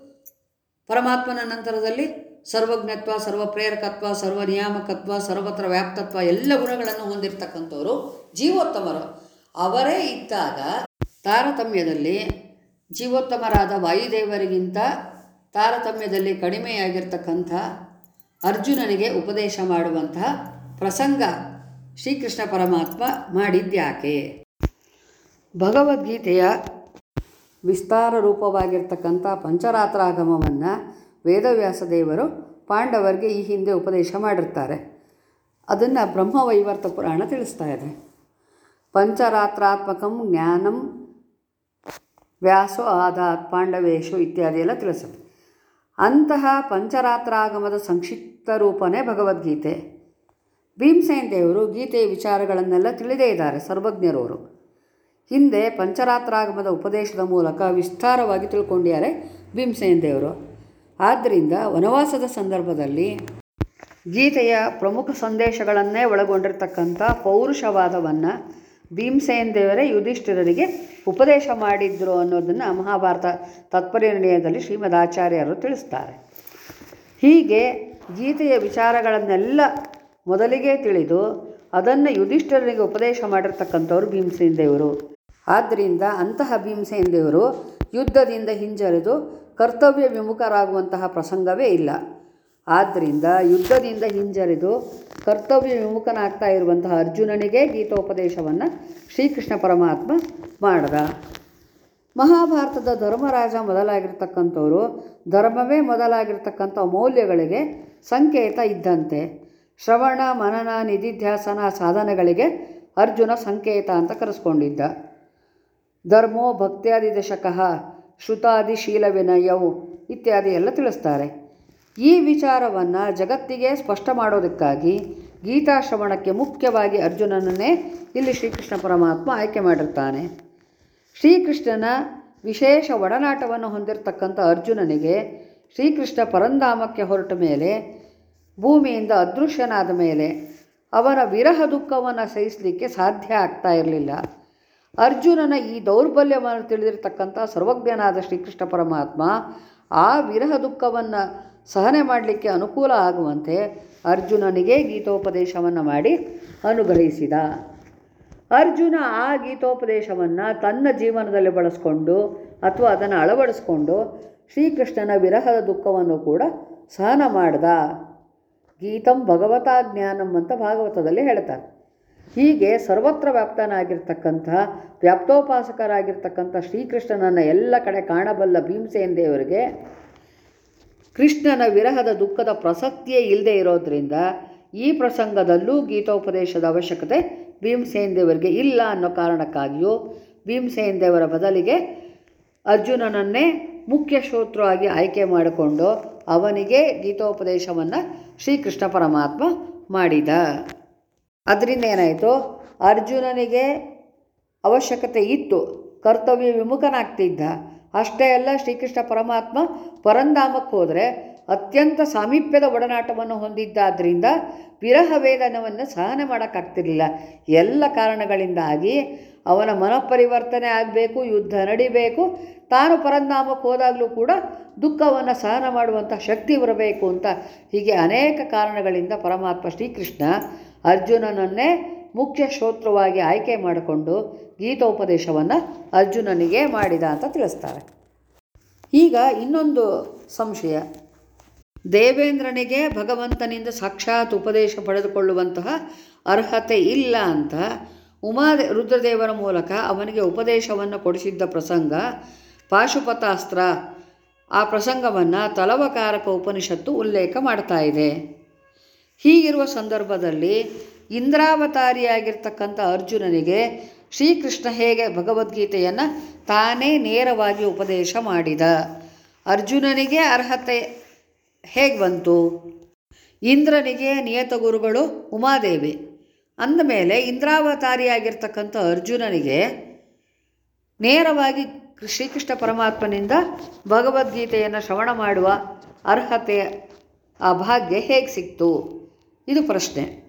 ಪರಮಾತ್ಮನ ನಂತರದಲ್ಲಿ ಸರ್ವಜ್ಞತ್ವ, ಸರ್ವಪ್ರೇರಕತ್ವ ಸರ್ವ ನಿಯಾಮಕತ್ವ ಸರ್ವತ್ರ ವ್ಯಾಪ್ತತ್ವ ಎಲ್ಲ ಗುಣಗಳನ್ನು ಹೊಂದಿರತಕ್ಕಂಥವರು ಜೀವೋತ್ತಮರು. ಅವರೇ ಇದ್ದಾಗ ತಾರತಮ್ಯದಲ್ಲಿ ಜೀವೋತ್ತಮರಾದ ವಾಯುದೇವರಿಗಿಂತ ತಾರತಮ್ಯದಲ್ಲಿ ಕಡಿಮೆಯಾಗಿರ್ತಕ್ಕಂಥ ಅರ್ಜುನನಿಗೆ ಉಪದೇಶ ಮಾಡುವಂತಹ ಪ್ರಸಂಗ ಶ್ರೀಕೃಷ್ಣ ಪರಮಾತ್ಮ ಮಾಡಿದ್ಯಾಕೆ ಭಗವದ್ಗೀತೆಯ ವಿಸ್ತಾರ ರೂಪವಾಗಿರ್ತಕ್ಕಂಥ ಪಂಚರಾತ್ರಾಗಮವನ್ನು ವೇದವ್ಯಾಸ ದೇವರು ಪಾಂಡವರಿಗೆ ಈ ಹಿಂದೆ ಉಪದೇಶ ಮಾಡಿರ್ತಾರೆ. ಅದನ್ನು ಬ್ರಹ್ಮವೈವರ್ತ ಪುರಾಣ ತಿಳಿಸ್ತಾ ಇದೆ. ಪಂಚರಾತ್ರಾತ್ಮಕಂ ಜ್ಞಾನಂ ವ್ಯಾಸೋ ಆದಾತ್ ಪಾಂಡವೇಶು ಇತ್ಯಾದಿ ಎಲ್ಲ ತಿಳಿಸುತ್ತೆ. ಅಂತಹ ಪಂಚರಾತ್ರಾಗಮದ ಸಂಕ್ಷಿಪ್ತ ರೂಪನೇ ಭಗವದ್ಗೀತೆ. ಭೀಮಸೇನ್ ದೇವರು ಗೀತೆಯ ವಿಚಾರಗಳನ್ನೆಲ್ಲ ತಿಳಿದೇ ಇದ್ದಾರೆ ಸರ್ವಜ್ಞರವರು. ಹಿಂದೆ ಪಂಚರಾತ್ರಾಗಮದ ಉಪದೇಶದ ಮೂಲಕ ವಿಸ್ತಾರವಾಗಿ ತಿಳ್ಕೊಂಡಿದ್ದಾರೆ ಭೀಮಸೇನ್ ದೇವರು. ಆದ್ದರಿಂದ ವನವಾಸದ ಸಂದರ್ಭದಲ್ಲಿ ಗೀತೆಯ ಪ್ರಮುಖ ಸಂದೇಶಗಳನ್ನೇ ಒಳಗೊಂಡಿರ್ತಕ್ಕಂಥ ಪೌರುಷವಾದವನ್ನು ಭೀಮಸೇನ್ ದೇವರೇ ಯುಧಿಷ್ಠಿರರಿಗೆ ಉಪದೇಶ ಮಾಡಿದ್ರು ಅನ್ನೋದನ್ನು ಮಹಾಭಾರತ ತತ್ಪರ್ಯ ನಿರ್ಣಯದಲ್ಲಿ ಶ್ರೀಮದ್ ಆಚಾರ್ಯರು ತಿಳಿಸ್ತಾರೆ. ಹೀಗೆ ಗೀತೆಯ ವಿಚಾರಗಳನ್ನೆಲ್ಲ ಮೊದಲಿಗೆ ತಿಳಿದು ಅದನ್ನು ಯುಧಿಷ್ಠಿರರಿಗೆ ಉಪದೇಶ ಮಾಡಿರ್ತಕ್ಕಂಥವ್ರು ಭೀಮಸೇನ ದೇವರು. ಆದ್ದರಿಂದ ಅಂತಹ ಭೀಮಸೇನ ದೇವರು ಯುದ್ಧದಿಂದ ಹಿಂಜರಿದು ಕರ್ತವ್ಯ ವಿಮುಖರಾಗುವಂತಹ ಪ್ರಸಂಗವೇ ಇಲ್ಲ. ಆದ್ದರಿಂದ ಯುದ್ಧದಿಂದ ಹಿಂಜರಿದು ಕರ್ತವ್ಯ ವಿಮುಖನಾಗ್ತಾ ಇರುವಂತಹ ಅರ್ಜುನನಿಗೆ ಗೀತೋಪದೇಶವನ್ನು ಶ್ರೀಕೃಷ್ಣ ಪರಮಾತ್ಮ ಮಾಡಿದ. ಮಹಾಭಾರತದ ಧರ್ಮರಾಜ ಮೊದಲಾಗಿರ್ತಕ್ಕಂಥವರು, ಧರ್ಮವೇ ಮೊದಲಾಗಿರ್ತಕ್ಕಂಥ ಮೌಲ್ಯಗಳಿಗೆ ಸಂಕೇತ ಇದ್ದಂತೆ. ಶ್ರವಣ, ಮನನ, ನಿಧಿಧ್ಯಾಸನ ಸಾಧನೆಗಳಿಗೆ ಅರ್ಜುನ ಸಂಕೇತ ಅಂತ ಕರೆಸ್ಕೊಂಡಿದ್ದ. ಧರ್ಮೋ ಭಕ್ತ್ಯಾದಿ ದಶಕಃ ಶ್ರುತಾದಿ ಶೀಲ ವಿನಯವು ಇತ್ಯಾದಿ ಎಲ್ಲ ತಿಳಿಸ್ತಾರೆ. ಈ ವಿಚಾರವನ್ನು ಜಗತ್ತಿಗೆ ಸ್ಪಷ್ಟ ಮಾಡೋದಕ್ಕಾಗಿ ಗೀತಾಶ್ರವಣಕ್ಕೆ ಮುಖ್ಯವಾಗಿ ಅರ್ಜುನನನ್ನೇ ಇಲ್ಲಿ ಶ್ರೀಕೃಷ್ಣ ಪರಮಾತ್ಮ ಆಯ್ಕೆ ಮಾಡಿರ್ತಾನೆ. ಶ್ರೀಕೃಷ್ಣನ ವಿಶೇಷ ಒಡನಾಟವನ್ನು ಹೊಂದಿರತಕ್ಕಂಥ ಅರ್ಜುನನಿಗೆ ಶ್ರೀಕೃಷ್ಣ ಪರಂಧಾಮಕ್ಕೆ ಹೊರಟ ಮೇಲೆ, ಭೂಮಿಯಿಂದ ಅದೃಶ್ಯನಾದ ಮೇಲೆ ಅವರ ವಿರಹ ದುಃಖವನ್ನು ಸಹಿಸಲಿಕ್ಕೆ ಸಾಧ್ಯ ಆಗ್ತಾ ಇರಲಿಲ್ಲ. ಅರ್ಜುನನ ಈ ದೌರ್ಬಲ್ಯವನ್ನು ತಿಳಿದಿರ್ತಕ್ಕಂಥ ಸರ್ವಜ್ಞನಾದ ಶ್ರೀಕೃಷ್ಣ ಪರಮಾತ್ಮ ಆ ವಿರಹ ದುಃಖವನ್ನು ಸಹನೆ ಮಾಡಲಿಕ್ಕೆ ಅನುಕೂಲ ಆಗುವಂತೆ ಅರ್ಜುನನಿಗೆ ಗೀತೋಪದೇಶವನ್ನು ಮಾಡಿ ಅನುಗ್ರಹಿಸಿದ. ಅರ್ಜುನ ಆ ಗೀತೋಪದೇಶವನ್ನು ತನ್ನ ಜೀವನದಲ್ಲಿ ಬಳಸ್ಕೊಂಡು ಅಥವಾ ಅದನ್ನು ಅಳವಡಿಸ್ಕೊಂಡು ಶ್ರೀಕೃಷ್ಣನ ವಿರಹದ ದುಃಖವನ್ನು ಕೂಡ ಸಹನ ಮಾಡ್ದ. ಗೀತಂ ಭಗವತಾ ಜ್ಞಾನಂ ಅಂತ ಭಾಗವತದಲ್ಲಿ ಹೇಳ್ತಾರೆ. ಹೀಗೆ ಸರ್ವತ್ರ ವ್ಯಾಪ್ತನಾಗಿರ್ತಕ್ಕಂಥ, ವ್ಯಾಪ್ತೋಪಾಸಕರಾಗಿರ್ತಕ್ಕಂಥ ಶ್ರೀಕೃಷ್ಣನನ್ನು ಎಲ್ಲ ಕಡೆ ಕಾಣಬಲ್ಲ ಭೀಮಸೇನ ದೇವರಿಗೆ ಕೃಷ್ಣನ ವಿರಹದ ದುಃಖದ ಪ್ರಸಕ್ತಿಯೇ ಇಲ್ಲದೆ ಇರೋದ್ರಿಂದ ಈ ಪ್ರಸಂಗದಲ್ಲೂ ಗೀತೋಪದೇಶದ ಅವಶ್ಯಕತೆ ಭೀಮಸೇನ ದೇವರಿಗೆ ಇಲ್ಲ ಅನ್ನೋ ಕಾರಣಕ್ಕಾಗಿಯೂ ಭೀಮಸೇನ ದೇವರ ಬದಲಿಗೆ ಅರ್ಜುನನನ್ನೇ ಮುಖ್ಯ ಶ್ರೋತೃವಾಗಿ ಆಯ್ಕೆ ಮಾಡಿಕೊಂಡು ಅವನಿಗೆ ಗೀತೋಪದೇಶವನ್ನು ಶ್ರೀಕೃಷ್ಣ ಪರಮಾತ್ಮ ಮಾಡಿದ. ಅದರಿಂದ ಏನಾಯಿತು? ಅರ್ಜುನನಿಗೆ ಅವಶ್ಯಕತೆ ಇತ್ತು. ಕರ್ತವ್ಯ ವಿಮುಖನಾಗ್ತಿದ್ದ. ಅಷ್ಟೇ ಅಲ್ಲ ಶ್ರೀಕೃಷ್ಣ ಪರಮಾತ್ಮ ಪರಂಧಾಮಕ್ಕೆ ಹೋದರೆ ಅತ್ಯಂತ ಸಾಮೀಪ್ಯದ ಒಡನಾಟವನ್ನು ಹೊಂದಿದ್ದಾದ್ದರಿಂದ ವಿರಹ ವೇದನವನ್ನು ಸಹನೆ ಮಾಡೋಕ್ಕಾಗ್ತಿರಲಿಲ್ಲ. ಎಲ್ಲ ಕಾರಣಗಳಿಂದಾಗಿ ಅವನ ಮನಃಪರಿವರ್ತನೆ ಆಗಬೇಕು, ಯುದ್ಧ ನಡಿಬೇಕು, ತಾನು ಪರಂಧಾಮಕ್ಕೆ ಹೋದಾಗಲೂ ಕೂಡ ದುಃಖವನ್ನು ಸಹನ ಮಾಡುವಂಥ ಶಕ್ತಿ ಬರಬೇಕು ಅಂತ ಹೀಗೆ ಅನೇಕ ಕಾರಣಗಳಿಂದ ಪರಮಾತ್ಮ ಶ್ರೀಕೃಷ್ಣ ಅರ್ಜುನನನ್ನೇ ಮುಖ್ಯ ಶ್ರೋತ್ರವಾಗಿ ಆಯ್ಕೆ ಮಾಡಿಕೊಂಡು ಗೀತೋಪದೇಶವನ್ನು ಅರ್ಜುನನಿಗೆ ಮಾಡಿದ ಅಂತ ತಿಳಿಸ್ತಾರೆ. ಈಗ ಇನ್ನೊಂದು ಸಂಶಯ. ದೇವೇಂದ್ರನಿಗೆ ಭಗವಂತನಿಂದ ಸಾಕ್ಷಾತ್ ಉಪದೇಶ ಪಡೆದುಕೊಳ್ಳುವಂತಹ ಅರ್ಹತೆ ಇಲ್ಲ ಅಂತ ಉಮಾ ರುದ್ರದೇವರ ಮೂಲಕ ಅವನಿಗೆ ಉಪದೇಶವನ್ನು ಕೊಡಿಸಿದ್ದ ಪ್ರಸಂಗ, ಪಾಶುಪತಾಸ್ತ್ರ, ಆ ಪ್ರಸಂಗವನ್ನು ತಲವಕಾರಕ ಉಪನಿಷತ್ತು ಉಲ್ಲೇಖ ಮಾಡ್ತಾ ಇದೆ. ಹೀಗಿರುವ ಸಂದರ್ಭದಲ್ಲಿ ಇಂದ್ರಾವತಾರಿಯಾಗಿರ್ತಕ್ಕಂಥ ಅರ್ಜುನನಿಗೆ ಶ್ರೀಕೃಷ್ಣ ಹೇಗೆ ಭಗವದ್ಗೀತೆಯನ್ನು ತಾನೇ ನೇರವಾಗಿ ಉಪದೇಶ ಮಾಡಿದ? ಅರ್ಜುನನಿಗೆ ಅರ್ಹತೆ ಹೇಗೆ ಬಂತು? ಇಂದ್ರನಿಗೆ ನಿಯತ ಗುರುಗಳು ಉಮಾದೇವಿ. ಅಂದಮೇಲೆ ಇಂದ್ರಾವತಾರಿಯಾಗಿರ್ತಕ್ಕಂಥ ಅರ್ಜುನನಿಗೆ ನೇರವಾಗಿ ಶ್ರೀಕೃಷ್ಣ ಪರಮಾತ್ಮನಿಂದ ಭಗವದ್ಗೀತೆಯನ್ನು ಶ್ರವಣ ಮಾಡುವ ಅರ್ಹತೆ, ಆ ಭಾಗ್ಯ ಹೇಗೆ ಸಿಕ್ತು? ಇದು ಪ್ರಶ್ನೆ.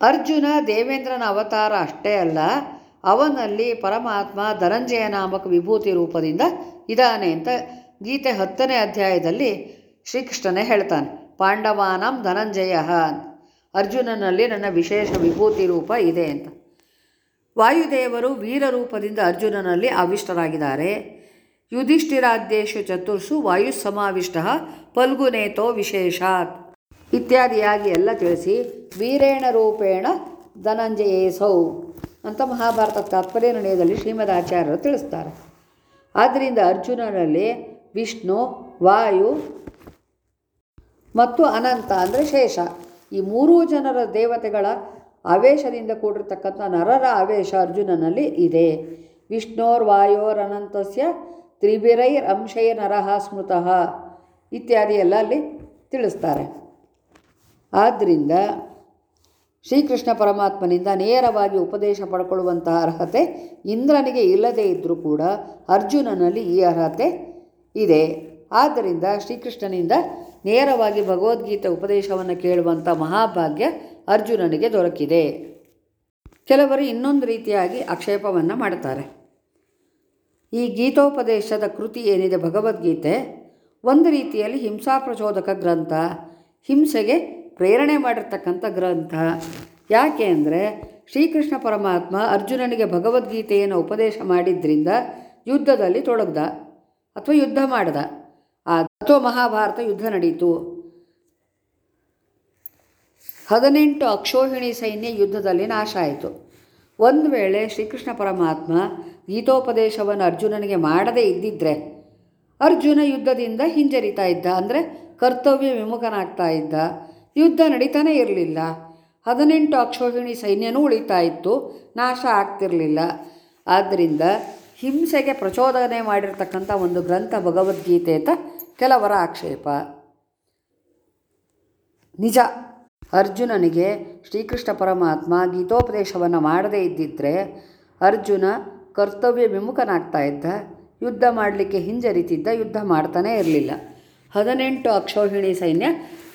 ಅರ್ಜುನ ದೇವೇಂದ್ರನ ಅವತಾರ ಅಷ್ಟೇ ಅಲ್ಲ, ಅವನಲ್ಲಿ ಪರಮಾತ್ಮ ಧನಂಜಯ ನಾಮಕ ವಿಭೂತಿ ರೂಪದಿಂದ ಇದ್ದಾನೆ ಅಂತ ಗೀತೆ ಹತ್ತನೇ ಅಧ್ಯಾಯದಲ್ಲಿ ಶ್ರೀಕೃಷ್ಣನೇ ಹೇಳ್ತಾನೆ. ಪಾಂಡವಾನಂ ಧನಂಜಯ. ಅರ್ಜುನನಲ್ಲಿ ನನ್ನ ವಿಶೇಷ ವಿಭೂತಿ ರೂಪ ಇದೆ ಅಂತ. ವಾಯುದೇವರು ವೀರ ರೂಪದಿಂದ ಅರ್ಜುನನಲ್ಲಿ ಆವಿಷ್ಟರಾಗಿದ್ದಾರೆ. ಯುಧಿಷ್ಠಿರಾದ್ಯೇಶು ಚತುರ್ಸು ವಾಯು ಸಮಾವಿಷ್ಟ ಫಲ್ಗುನೇತೋ ವಿಶೇಷಾತ್. ಇತ್ಯಾದಿಯಾಗಿ ಎಲ್ಲ ತಿಳಿಸಿ ವೀರೇಣ ರೂಪೇಣ ಧನಂಜಯೇಸೌ ಅಂತ ಮಹಾಭಾರತ ತಾತ್ಪರ್ಯ ನಿರ್ಣಯದಲ್ಲಿ ಶ್ರೀಮದ್ ಆಚಾರ್ಯರು ತಿಳಿಸ್ತಾರೆ. ಆದ್ದರಿಂದ ಅರ್ಜುನನಲ್ಲಿ ವಿಷ್ಣು, ವಾಯು ಮತ್ತು ಅನಂತ ಅಂದರೆ ಶೇಷ. ಈ ಮೂರೂ ಜನರ ದೇವತೆಗಳ ಆವೇಶದಿಂದ ಕೂಡಿರ್ತಕ್ಕಂಥ ನರರ ಆವೇಶ ಅರ್ಜುನನಲ್ಲಿ ಇದೆ. ವಿಷ್ಣೋರ್, ವಾಯೋರ್, ಅನಂತಸ್ಯ ತ್ರಿಬಿರೈರ್ ಅಂಶಯ ನರಹ ಸ್ಮೃತಃ ಇತ್ಯಾದಿ ಎಲ್ಲ ಅಲ್ಲಿ ತಿಳಿಸ್ತಾರೆ. ಆದ್ದರಿಂದ ಶ್ರೀಕೃಷ್ಣ ಪರಮಾತ್ಮನಿಂದ ನೇರವಾಗಿ ಉಪದೇಶ ಪಡ್ಕೊಳ್ಳುವಂತಹ ಅರ್ಹತೆ ಇಂದ್ರನಿಗೆ ಇಲ್ಲದೇ ಇದ್ದರೂ ಕೂಡ ಅರ್ಜುನನಲ್ಲಿ ಈ ಅರ್ಹತೆ ಇದೆ. ಆದ್ದರಿಂದ ಶ್ರೀಕೃಷ್ಣನಿಂದ ನೇರವಾಗಿ ಭಗವದ್ಗೀತೆ ಉಪದೇಶವನ್ನು ಕೇಳುವಂಥ ಮಹಾಭಾಗ್ಯ ಅರ್ಜುನನಿಗೆ ದೊರಕಿದೆ. ಕೆಲವರು ಇನ್ನೊಂದು ರೀತಿಯಾಗಿ ಆಕ್ಷೇಪವನ್ನು ಮಾಡ್ತಾರೆ. ಈ ಗೀತೋಪದೇಶದ ಕೃತಿ ಏನಿದೆ ಭಗವದ್ಗೀತೆ? ಒಂದು ರೀತಿಯಲ್ಲಿ ಹಿಂಸಾ ಪ್ರಚೋದಕ ಗ್ರಂಥ, ಹಿಂಸೆಗೆ ಪ್ರೇರಣೆ ಮಾಡಿರ್ತಕ್ಕಂಥ ಗ್ರಂಥ. ಯಾಕೆ ಅಂದರೆ ಶ್ರೀಕೃಷ್ಣ ಪರಮಾತ್ಮ ಅರ್ಜುನನಿಗೆ ಭಗವದ್ಗೀತೆಯನ್ನು ಉಪದೇಶ ಮಾಡಿದ್ರಿಂದ ಯುದ್ಧದಲ್ಲಿ ತೊಡಗ್ದ ಅಥವಾ ಯುದ್ಧ ಮಾಡ್ದ. ಅಥವಾ ಮಹಾಭಾರತ ಯುದ್ಧ ನಡೀತು. ಹದಿನೆಂಟು ಅಕ್ಷೋಹಿಣಿ ಸೈನ್ಯ ಯುದ್ಧದಲ್ಲಿ ನಾಶ ಆಯಿತು. ಒಂದು ವೇಳೆ ಶ್ರೀಕೃಷ್ಣ ಪರಮಾತ್ಮ ಗೀತೋಪದೇಶವನ್ನು ಅರ್ಜುನನಿಗೆ ಮಾಡದೇ ಇದ್ದಿದ್ದರೆ ಅರ್ಜುನ ಯುದ್ಧದಿಂದ ಹಿಂಜರಿತಾ ಇದ್ದ. ಅಂದರೆ ಕರ್ತವ್ಯ ವಿಮುಖನಾಗ್ತಾ ಇದ್ದ. ಯುದ್ಧ ನಡೀತಾನೇ ಇರಲಿಲ್ಲ. ಹದಿನೆಂಟು ಅಕ್ಷೋಹಿಣಿ ಸೈನ್ಯನೂ ಉಳಿತಾ ಇತ್ತು. ನಾಶ ಆಗ್ತಿರಲಿಲ್ಲ. ಆದ್ದರಿಂದ ಹಿಂಸೆಗೆ ಪ್ರಚೋದನೆ ಮಾಡಿರ್ತಕ್ಕಂಥ ಒಂದು ಗ್ರಂಥ ಭಗವದ್ಗೀತೆ ಅಂತ ಕೆಲವರ ಆಕ್ಷೇಪ. ನಿಜ. ಅರ್ಜುನನಿಗೆ ಶ್ರೀಕೃಷ್ಣ ಪರಮಾತ್ಮ ಗೀತೋಪದೇಶವನ್ನು ಮಾಡದೇ ಇದ್ದಿದ್ದರೆ ಅರ್ಜುನ ಕರ್ತವ್ಯ ವಿಮುಖನಾಗ್ತಾ ಇದ್ದ. ಯುದ್ಧ ಮಾಡಲಿಕ್ಕೆ ಹಿಂಜರಿತಿದ್ದ. ಯುದ್ಧ ಮಾಡ್ತಾನೇ ಇರಲಿಲ್ಲ. ಹದಿನೆಂಟು ಅಕ್ಷೋಹಿಣಿ ಸೈನ್ಯ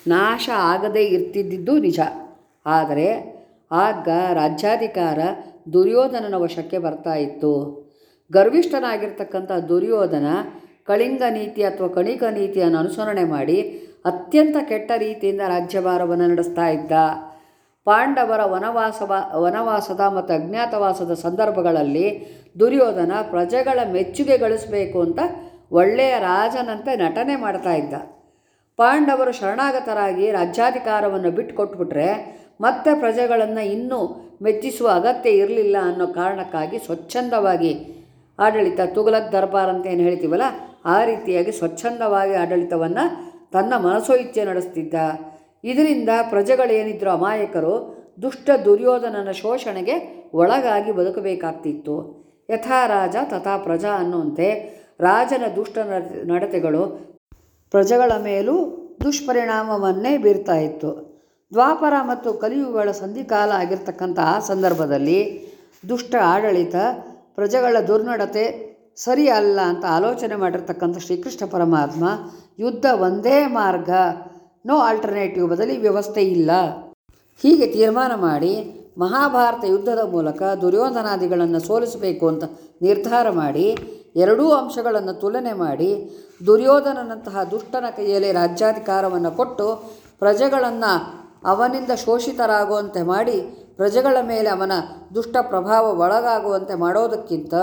ನಾಶ ಆಗದೇ ಇರ್ತಿದ್ದಿದ್ದು ನಿಜ. ಆದರೆ ಆಗ ರಾಜ್ಯಾಧಿಕಾರ ದುರ್ಯೋಧನನ ವಶಕ್ಕೆ ಬರ್ತಾ ಇತ್ತು. ಗರ್ವಿಷ್ಠನಾಗಿರ್ತಕ್ಕಂಥ ದುರ್ಯೋಧನ ಕಳಿಂಗ ನೀತಿ ಅಥವಾ ಕಣಿಕ ನೀತಿಯನ್ನು ಅನುಸರಣೆ ಮಾಡಿ ಅತ್ಯಂತ ಕೆಟ್ಟ ರೀತಿಯಿಂದ ರಾಜ್ಯಭಾರವನ್ನು ನಡೆಸ್ತಾ ಇದ್ದ. ಪಾಂಡವರ ವನವಾಸ ವನವಾಸದ ಮತ್ತು ಅಜ್ಞಾತವಾಸದ ಸಂದರ್ಭಗಳಲ್ಲಿ ದುರ್ಯೋಧನ ಪ್ರಜೆಗಳ ಮೆಚ್ಚುಗೆ ಗಳಿಸಬೇಕು ಅಂತ ಒಳ್ಳೆಯ ರಾಜನಂತೆ ನಟನೆ ಮಾಡ್ತಾ ಇದ್ದ. ಪಾಂಡವರು ಶರಣಾಗತರಾಗಿ ರಾಜ್ಯಾಧಿಕಾರವನ್ನು ಬಿಟ್ಟುಕೊಟ್ಬಿಟ್ರೆ ಮತ್ತೆ ಪ್ರಜೆಗಳನ್ನು ಇನ್ನೂ ಮೆಚ್ಚಿಸುವ ಅಗತ್ಯ ಇರಲಿಲ್ಲ ಅನ್ನೋ ಕಾರಣಕ್ಕಾಗಿ ಸ್ವಚ್ಛಂದವಾಗಿ ಆಡಳಿತ ತುಗಲಕ್ ದರ್ಬಾರ್ ಅಂತ ಏನು ಹೇಳ್ತೀವಲ್ಲ, ಆ ರೀತಿಯಾಗಿ ಸ್ವಚ್ಛಂದವಾಗಿ ಆಡಳಿತವನ್ನು ತನ್ನ ಮನಸೋ ಇಚ್ಛೆ ನಡೆಸ್ತಿದ್ದ. ಇದರಿಂದ ಪ್ರಜೆಗಳೇನಿದ್ರು ಅಮಾಯಕರು ದುಷ್ಟ ದುರ್ಯೋಧನನ ಶೋಷಣೆಗೆ ಒಳಗಾಗಿ ಬದುಕಬೇಕಾಗ್ತಿತ್ತು. ಯಥಾ ರಾಜ ತಥಾ ಪ್ರಜಾ ಅನ್ನುವಂತೆ ರಾಜನ ದುಷ್ಟ ನಡ- ನಡತೆಗಳು ಪ್ರಜೆಗಳ ಮೇಲೂ ದುಷ್ಪರಿಣಾಮವನ್ನೇ ಬೀರ್ತಾ ಇತ್ತು. ದ್ವಾಪರ ಮತ್ತು ಕಲಿಯುಗಗಳ ಸಂಧಿಕಾಲ ಆಗಿರ್ತಕ್ಕಂಥ ಆ ಸಂದರ್ಭದಲ್ಲಿ ದುಷ್ಟ ಆಡಳಿತ, ಪ್ರಜೆಗಳ ದುರ್ನಡತೆ ಸರಿ ಅಲ್ಲ ಅಂತ ಆಲೋಚನೆ ಮಾಡಿರ್ತಕ್ಕಂಥ ಶ್ರೀಕೃಷ್ಣ ಪರಮಾತ್ಮ, ಯುದ್ಧ ಒಂದೇ ಮಾರ್ಗ, ನೋ ಆಲ್ಟರ್ನೇಟಿವ್ ಬದಲಿ ವ್ಯವಸ್ಥೆ ಇಲ್ಲ. ಹೀಗೆ ತೀರ್ಮಾನ ಮಾಡಿ ಮಹಾಭಾರತ ಯುದ್ಧದ ಮೂಲಕ ದುರ್ಯೋಧನಾದಿಗಳನ್ನು ಸೋಲಿಸಬೇಕು ಅಂತ ನಿರ್ಧಾರ ಮಾಡಿ ಎರಡೂ ಅಂಶಗಳನ್ನು ತುಲನೆ ಮಾಡಿ ದುರ್ಯೋಧನನಂತಹ ದುಷ್ಟನ ಕೈಯಲ್ಲಿ ರಾಜ್ಯಾಧಿಕಾರವನ್ನು ಕೊಟ್ಟು ಪ್ರಜೆಗಳನ್ನು ಅವನಿಂದ ಶೋಷಿತರಾಗುವಂತೆ ಮಾಡಿ ಪ್ರಜೆಗಳ ಮೇಲೆ ಅವನ ದುಷ್ಟ ಪ್ರಭಾವ ಒಳಗಾಗುವಂತೆ ಮಾಡೋದಕ್ಕಿಂತ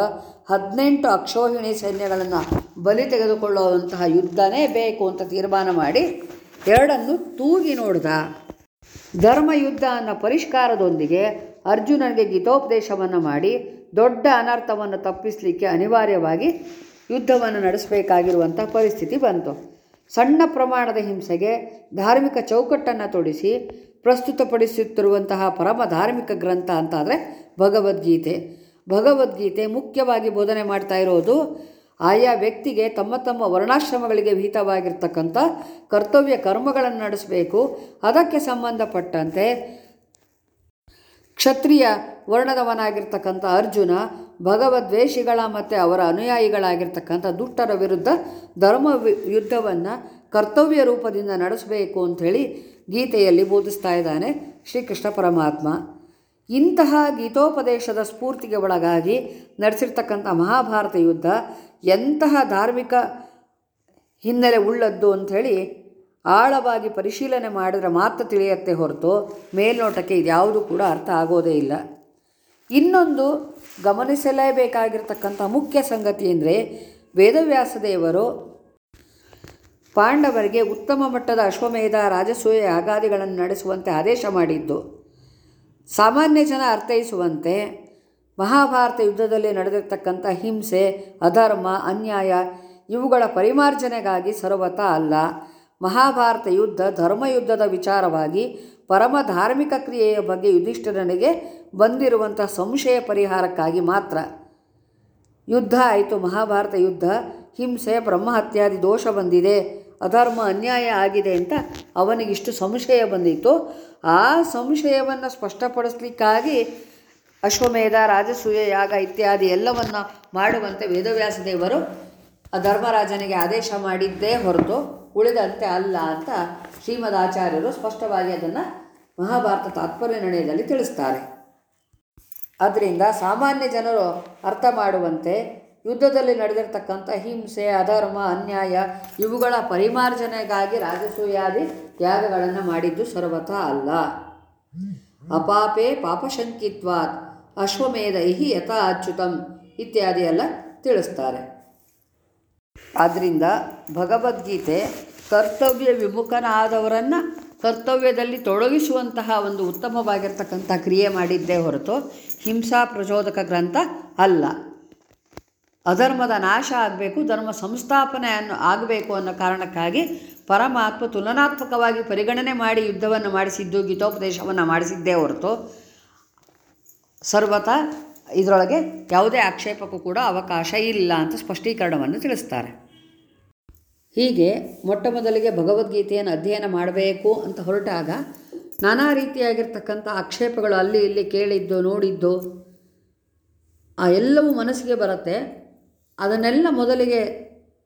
ಹದಿನೆಂಟು ಅಕ್ಷೋಹಿಣಿ ಸೈನ್ಯಗಳನ್ನು ಬಲಿ ತೆಗೆದುಕೊಳ್ಳುವಂತಹ ಯುದ್ಧನೇ ಬೇಕು ಅಂತ ತೀರ್ಮಾನ ಮಾಡಿ ಎರಡನ್ನು ತೂಗಿ ನೋಡಿದ. ಧರ್ಮಯುದ್ಧ ಅನ್ನೋ ಪರಿಷ್ಕಾರದೊಂದಿಗೆ ಅರ್ಜುನನಿಗೆ ಗೀತೋಪದೇಶವನ್ನು ಮಾಡಿ ದೊಡ್ಡ ಅನರ್ಥವನ್ನು ತಪ್ಪಿಸಲಿಕ್ಕೆ ಅನಿವಾರ್ಯವಾಗಿ ಯುದ್ಧವನ್ನು ನಡೆಸಬೇಕಾಗಿರುವಂಥ ಪರಿಸ್ಥಿತಿ ಬಂತು. ಸಣ್ಣ ಪ್ರಮಾಣದ ಹಿಂಸೆಗೆ ಧಾರ್ಮಿಕ ಚೌಕಟ್ಟನ್ನು ತೊಡಿಸಿ ಪ್ರಸ್ತುತಪಡಿಸುತ್ತಿರುವಂತಹ ಪರಮ ಧಾರ್ಮಿಕ ಗ್ರಂಥ ಅಂತಾದರೆ ಭಗವದ್ಗೀತೆ. ಭಗವದ್ಗೀತೆ ಮುಖ್ಯವಾಗಿ ಬೋಧನೆ ಮಾಡ್ತಾ ಇರೋದು ಆಯಾ ವ್ಯಕ್ತಿಗೆ ತಮ್ಮ ತಮ್ಮ ವರ್ಣಾಶ್ರಮಗಳಿಗೆ ವಿಹಿತವಾಗಿರ್ತಕ್ಕಂಥ ಕರ್ತವ್ಯ ಕರ್ಮಗಳನ್ನು ನಡೆಸಬೇಕು. ಅದಕ್ಕೆ ಸಂಬಂಧಪಟ್ಟಂತೆ ಕ್ಷತ್ರಿಯ ವರ್ಣದವನಾಗಿರ್ತಕ್ಕಂಥ ಅರ್ಜುನ, ಭಗವದ್ವೇಷಿಗಳ ಮತ್ತು ಅವರ ಅನುಯಾಯಿಗಳಾಗಿರ್ತಕ್ಕಂಥ ದುಷ್ಟರ ವಿರುದ್ಧ ಧರ್ಮ ಯುದ್ಧವನ್ನು ಕರ್ತವ್ಯ ರೂಪದಿಂದ ನಡೆಸಬೇಕು ಅಂಥೇಳಿ ಗೀತೆಯಲ್ಲಿ ಬೋಧಿಸ್ತಾ ಇದ್ದಾನೆ ಶ್ರೀಕೃಷ್ಣ ಪರಮಾತ್ಮ. ಇಂತಹ ಗೀತೋಪದೇಶದ ಸ್ಫೂರ್ತಿಗೆ ಒಳಗಾಗಿ ನಡೆಸಿರ್ತಕ್ಕಂಥ ಮಹಾಭಾರತ ಯುದ್ಧ ಎಂತಹ ಧಾರ್ಮಿಕ ಹಿನ್ನೆಲೆ ಉಳ್ಳದ್ದು ಅಂಥೇಳಿ ಆಳವಾಗಿ ಪರಿಶೀಲನೆ ಮಾಡಿದ್ರೆ ಮಾತ್ರ ತಿಳಿಯತ್ತೆ ಹೊರತು ಮೇಲ್ನೋಟಕ್ಕೆ ಇದ್ಯಾವುದೂ ಕೂಡ ಅರ್ಥ ಆಗೋದೇ ಇಲ್ಲ. ಇನ್ನೊಂದು ಗಮನಿಸಲೇಬೇಕಾಗಿರ್ತಕ್ಕಂಥ ಮುಖ್ಯ ಸಂಗತಿ ಅಂದರೆ ವೇದವ್ಯಾಸ ದೇವರು ಪಾಂಡವರಿಗೆ ಉತ್ತಮ ಮಟ್ಟದ ಅಶ್ವಮೇಧ, ರಾಜಸೂಯ, ಯಾಗಾದಿಗಳನ್ನು ನಡೆಸುವಂತೆ ಆದೇಶ ಮಾಡಿದ್ದು. ಸಾಮಾನ್ಯ ಜನ ಅರ್ಥೈಸುವಂತೆ ಮಹಾಭಾರತ ಯುದ್ಧದಲ್ಲಿ ನಡೆದಿರ್ತಕ್ಕಂಥ ಹಿಂಸೆ, ಅಧರ್ಮ, ಅನ್ಯಾಯ ಇವುಗಳ ಪರಿಮಾರ್ಜನೆಗಾಗಿ ಸರ್ವತಾ ಅಲ್ಲ. ಮಹಾಭಾರತ ಯುದ್ಧ, ಧರ್ಮಯುದ್ಧದ ವಿಚಾರವಾಗಿ ಪರಮ ಧಾರ್ಮಿಕ ಕ್ರಿಯೆಯ ಬಗ್ಗೆ ಯುಧಿಷ್ಠಿರನಿಗೆ ಬಂದಿರುವಂಥ ಸಂಶಯ ಪರಿಹಾರಕ್ಕಾಗಿ ಮಾತ್ರ. ಯುದ್ಧ ಆಯಿತು, ಮಹಾಭಾರತ ಯುದ್ಧ, ಹಿಂಸೆ, ಬ್ರಹ್ಮಹತ್ಯಾದಿ ದೋಷ ಬಂದಿದೆ, ಅಧರ್ಮ ಅನ್ಯಾಯ ಆಗಿದೆ ಅಂತ ಅವನಿಗಿಷ್ಟು ಸಂಶಯ ಬಂದಿತ್ತು. ಆ ಸಂಶಯವನ್ನು ಸ್ಪಷ್ಟಪಡಿಸ್ಲಿಕ್ಕಾಗಿ ಅಶ್ವಮೇಧ, ರಾಜಸೂಯ, ಯಾಗ ಇತ್ಯಾದಿ ಎಲ್ಲವನ್ನು ಮಾಡುವಂತೆ ವೇದವ್ಯಾಸ ದೇವರು ಧರ್ಮರಾಜನಿಗೆ ಆದೇಶ ಮಾಡಿದ್ದೇ ಹೊರತು ಉಳಿದಂತೆ ಅಲ್ಲ ಅಂತ ಶ್ರೀಮದ್ ಆಚಾರ್ಯರು ಸ್ಪಷ್ಟವಾಗಿ ಅದನ್ನು ಮಹಾಭಾರತ ತಾತ್ಪರ್ಯ ನಿರ್ಣಯದಲ್ಲಿ ತಿಳಿಸ್ತಾರೆ. ಆದ್ದರಿಂದ ಸಾಮಾನ್ಯ ಜನರು ಅರ್ಥ ಮಾಡುವಂತೆ ಯುದ್ಧದಲ್ಲಿ ನಡೆದಿರ್ತಕ್ಕಂಥ ಹಿಂಸೆ, ಅಧರ್ಮ, ಅನ್ಯಾಯ ಇವುಗಳ ಪರಿಮಾರ್ಜನೆಗಾಗಿ ರಾಜಸೂಯಾದಿ ತ್ಯಾಗಗಳನ್ನು ಮಾಡಿದ್ದು ಸರ್ವಥ ಅಲ್ಲ. ಅಪಾಪೇ ಪಾಪಶಂಕಿತ್ವಾತ್ ಅಶ್ವಮೇಧೈಹಿ ಯಥಾ ಅಚ್ಯುತಂ ಇತ್ಯಾದಿ ಎಲ್ಲ ತಿಳಿಸ್ತಾರೆ. ಆದ್ದರಿಂದ ಭಗವದ್ಗೀತೆ ಕರ್ತವ್ಯ ವಿಮುಖನಾದವರನ್ನು ಕರ್ತವ್ಯದಲ್ಲಿ ತೊಡಗಿಸುವಂತಹ ಒಂದು ಉತ್ತಮವಾಗಿರ್ತಕ್ಕಂಥ ಕ್ರಿಯೆ ಮಾಡಿದ್ದೇ ಹೊರತು ಹಿಂಸಾ ಪ್ರಚೋದಕ ಗ್ರಂಥ ಅಲ್ಲ. ಅಧರ್ಮದ ನಾಶ ಆಗಬೇಕು, ಧರ್ಮ ಸಂಸ್ಥಾಪನೆ ಅನ್ನೋ ಆಗಬೇಕು ಅನ್ನೋ ಕಾರಣಕ್ಕಾಗಿ ಪರಮಾತ್ಮ ತುಲನಾತ್ಮಕವಾಗಿ ಪರಿಗಣನೆ ಮಾಡಿ ಯುದ್ಧವನ್ನು ಮಾಡಿಸಿದ್ದು, ಗೀತೋಪದೇಶವನ್ನು ಮಾಡಿಸಿದ್ದೇ ಹೊರತು ಸರ್ವತ ಇದರೊಳಗೆ ಯಾವುದೇ ಆಕ್ಷೇಪಕ್ಕೂ ಕೂಡ ಅವಕಾಶ ಇಲ್ಲ ಅಂತ ಸ್ಪಷ್ಟೀಕರಣವನ್ನು ತಿಳಿಸ್ತಾರೆ. ಹೀಗೆ ಮೊಟ್ಟ ಮೊದಲಿಗೆ ಭಗವದ್ಗೀತೆಯನ್ನು ಅಧ್ಯಯನ ಮಾಡಬೇಕು ಅಂತ ಹೊರಟಾಗ ನಾನಾ ರೀತಿಯಾಗಿರ್ತಕ್ಕಂಥ ಆಕ್ಷೇಪಗಳು ಅಲ್ಲಿ ಇಲ್ಲಿ ಕೇಳಿದ್ದು, ನೋಡಿದ್ದು, ಆ ಎಲ್ಲವೂ ಮನಸ್ಸಿಗೆ ಬರುತ್ತೆ. ಅದನ್ನೆಲ್ಲ ಮೊದಲಿಗೆ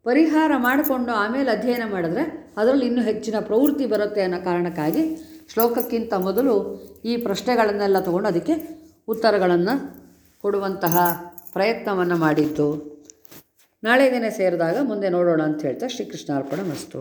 ಪರಿಹಾರ ಮಾಡಿಕೊಂಡು ಆಮೇಲೆ ಅಧ್ಯಯನ ಮಾಡಿದ್ರೆ ಅದರಲ್ಲಿ ಇನ್ನೂ ಹೆಚ್ಚಿನ ಪ್ರವೃತ್ತಿ ಬರುತ್ತೆ ಅನ್ನೋ ಕಾರಣಕ್ಕಾಗಿ ಶ್ಲೋಕಕ್ಕಿಂತ ಮೊದಲು ಈ ಪ್ರಶ್ನೆಗಳನ್ನೆಲ್ಲ ತಗೊಂಡು ಅದಕ್ಕೆ ಉತ್ತರಗಳನ್ನು ಕೊಡುವಂತಹ ಪ್ರಯತ್ನವನ್ನು ಮಾಡಿದ್ದು. ನಾಳೆ ದಿನ ಸೇರಿದಾಗ ಮುಂದೆ ನೋಡೋಣ ಅಂತ ಹೇಳ್ತಾ ಶ್ರೀಕೃಷ್ಣ ಅರ್ಪಣ ಮಸ್ತು.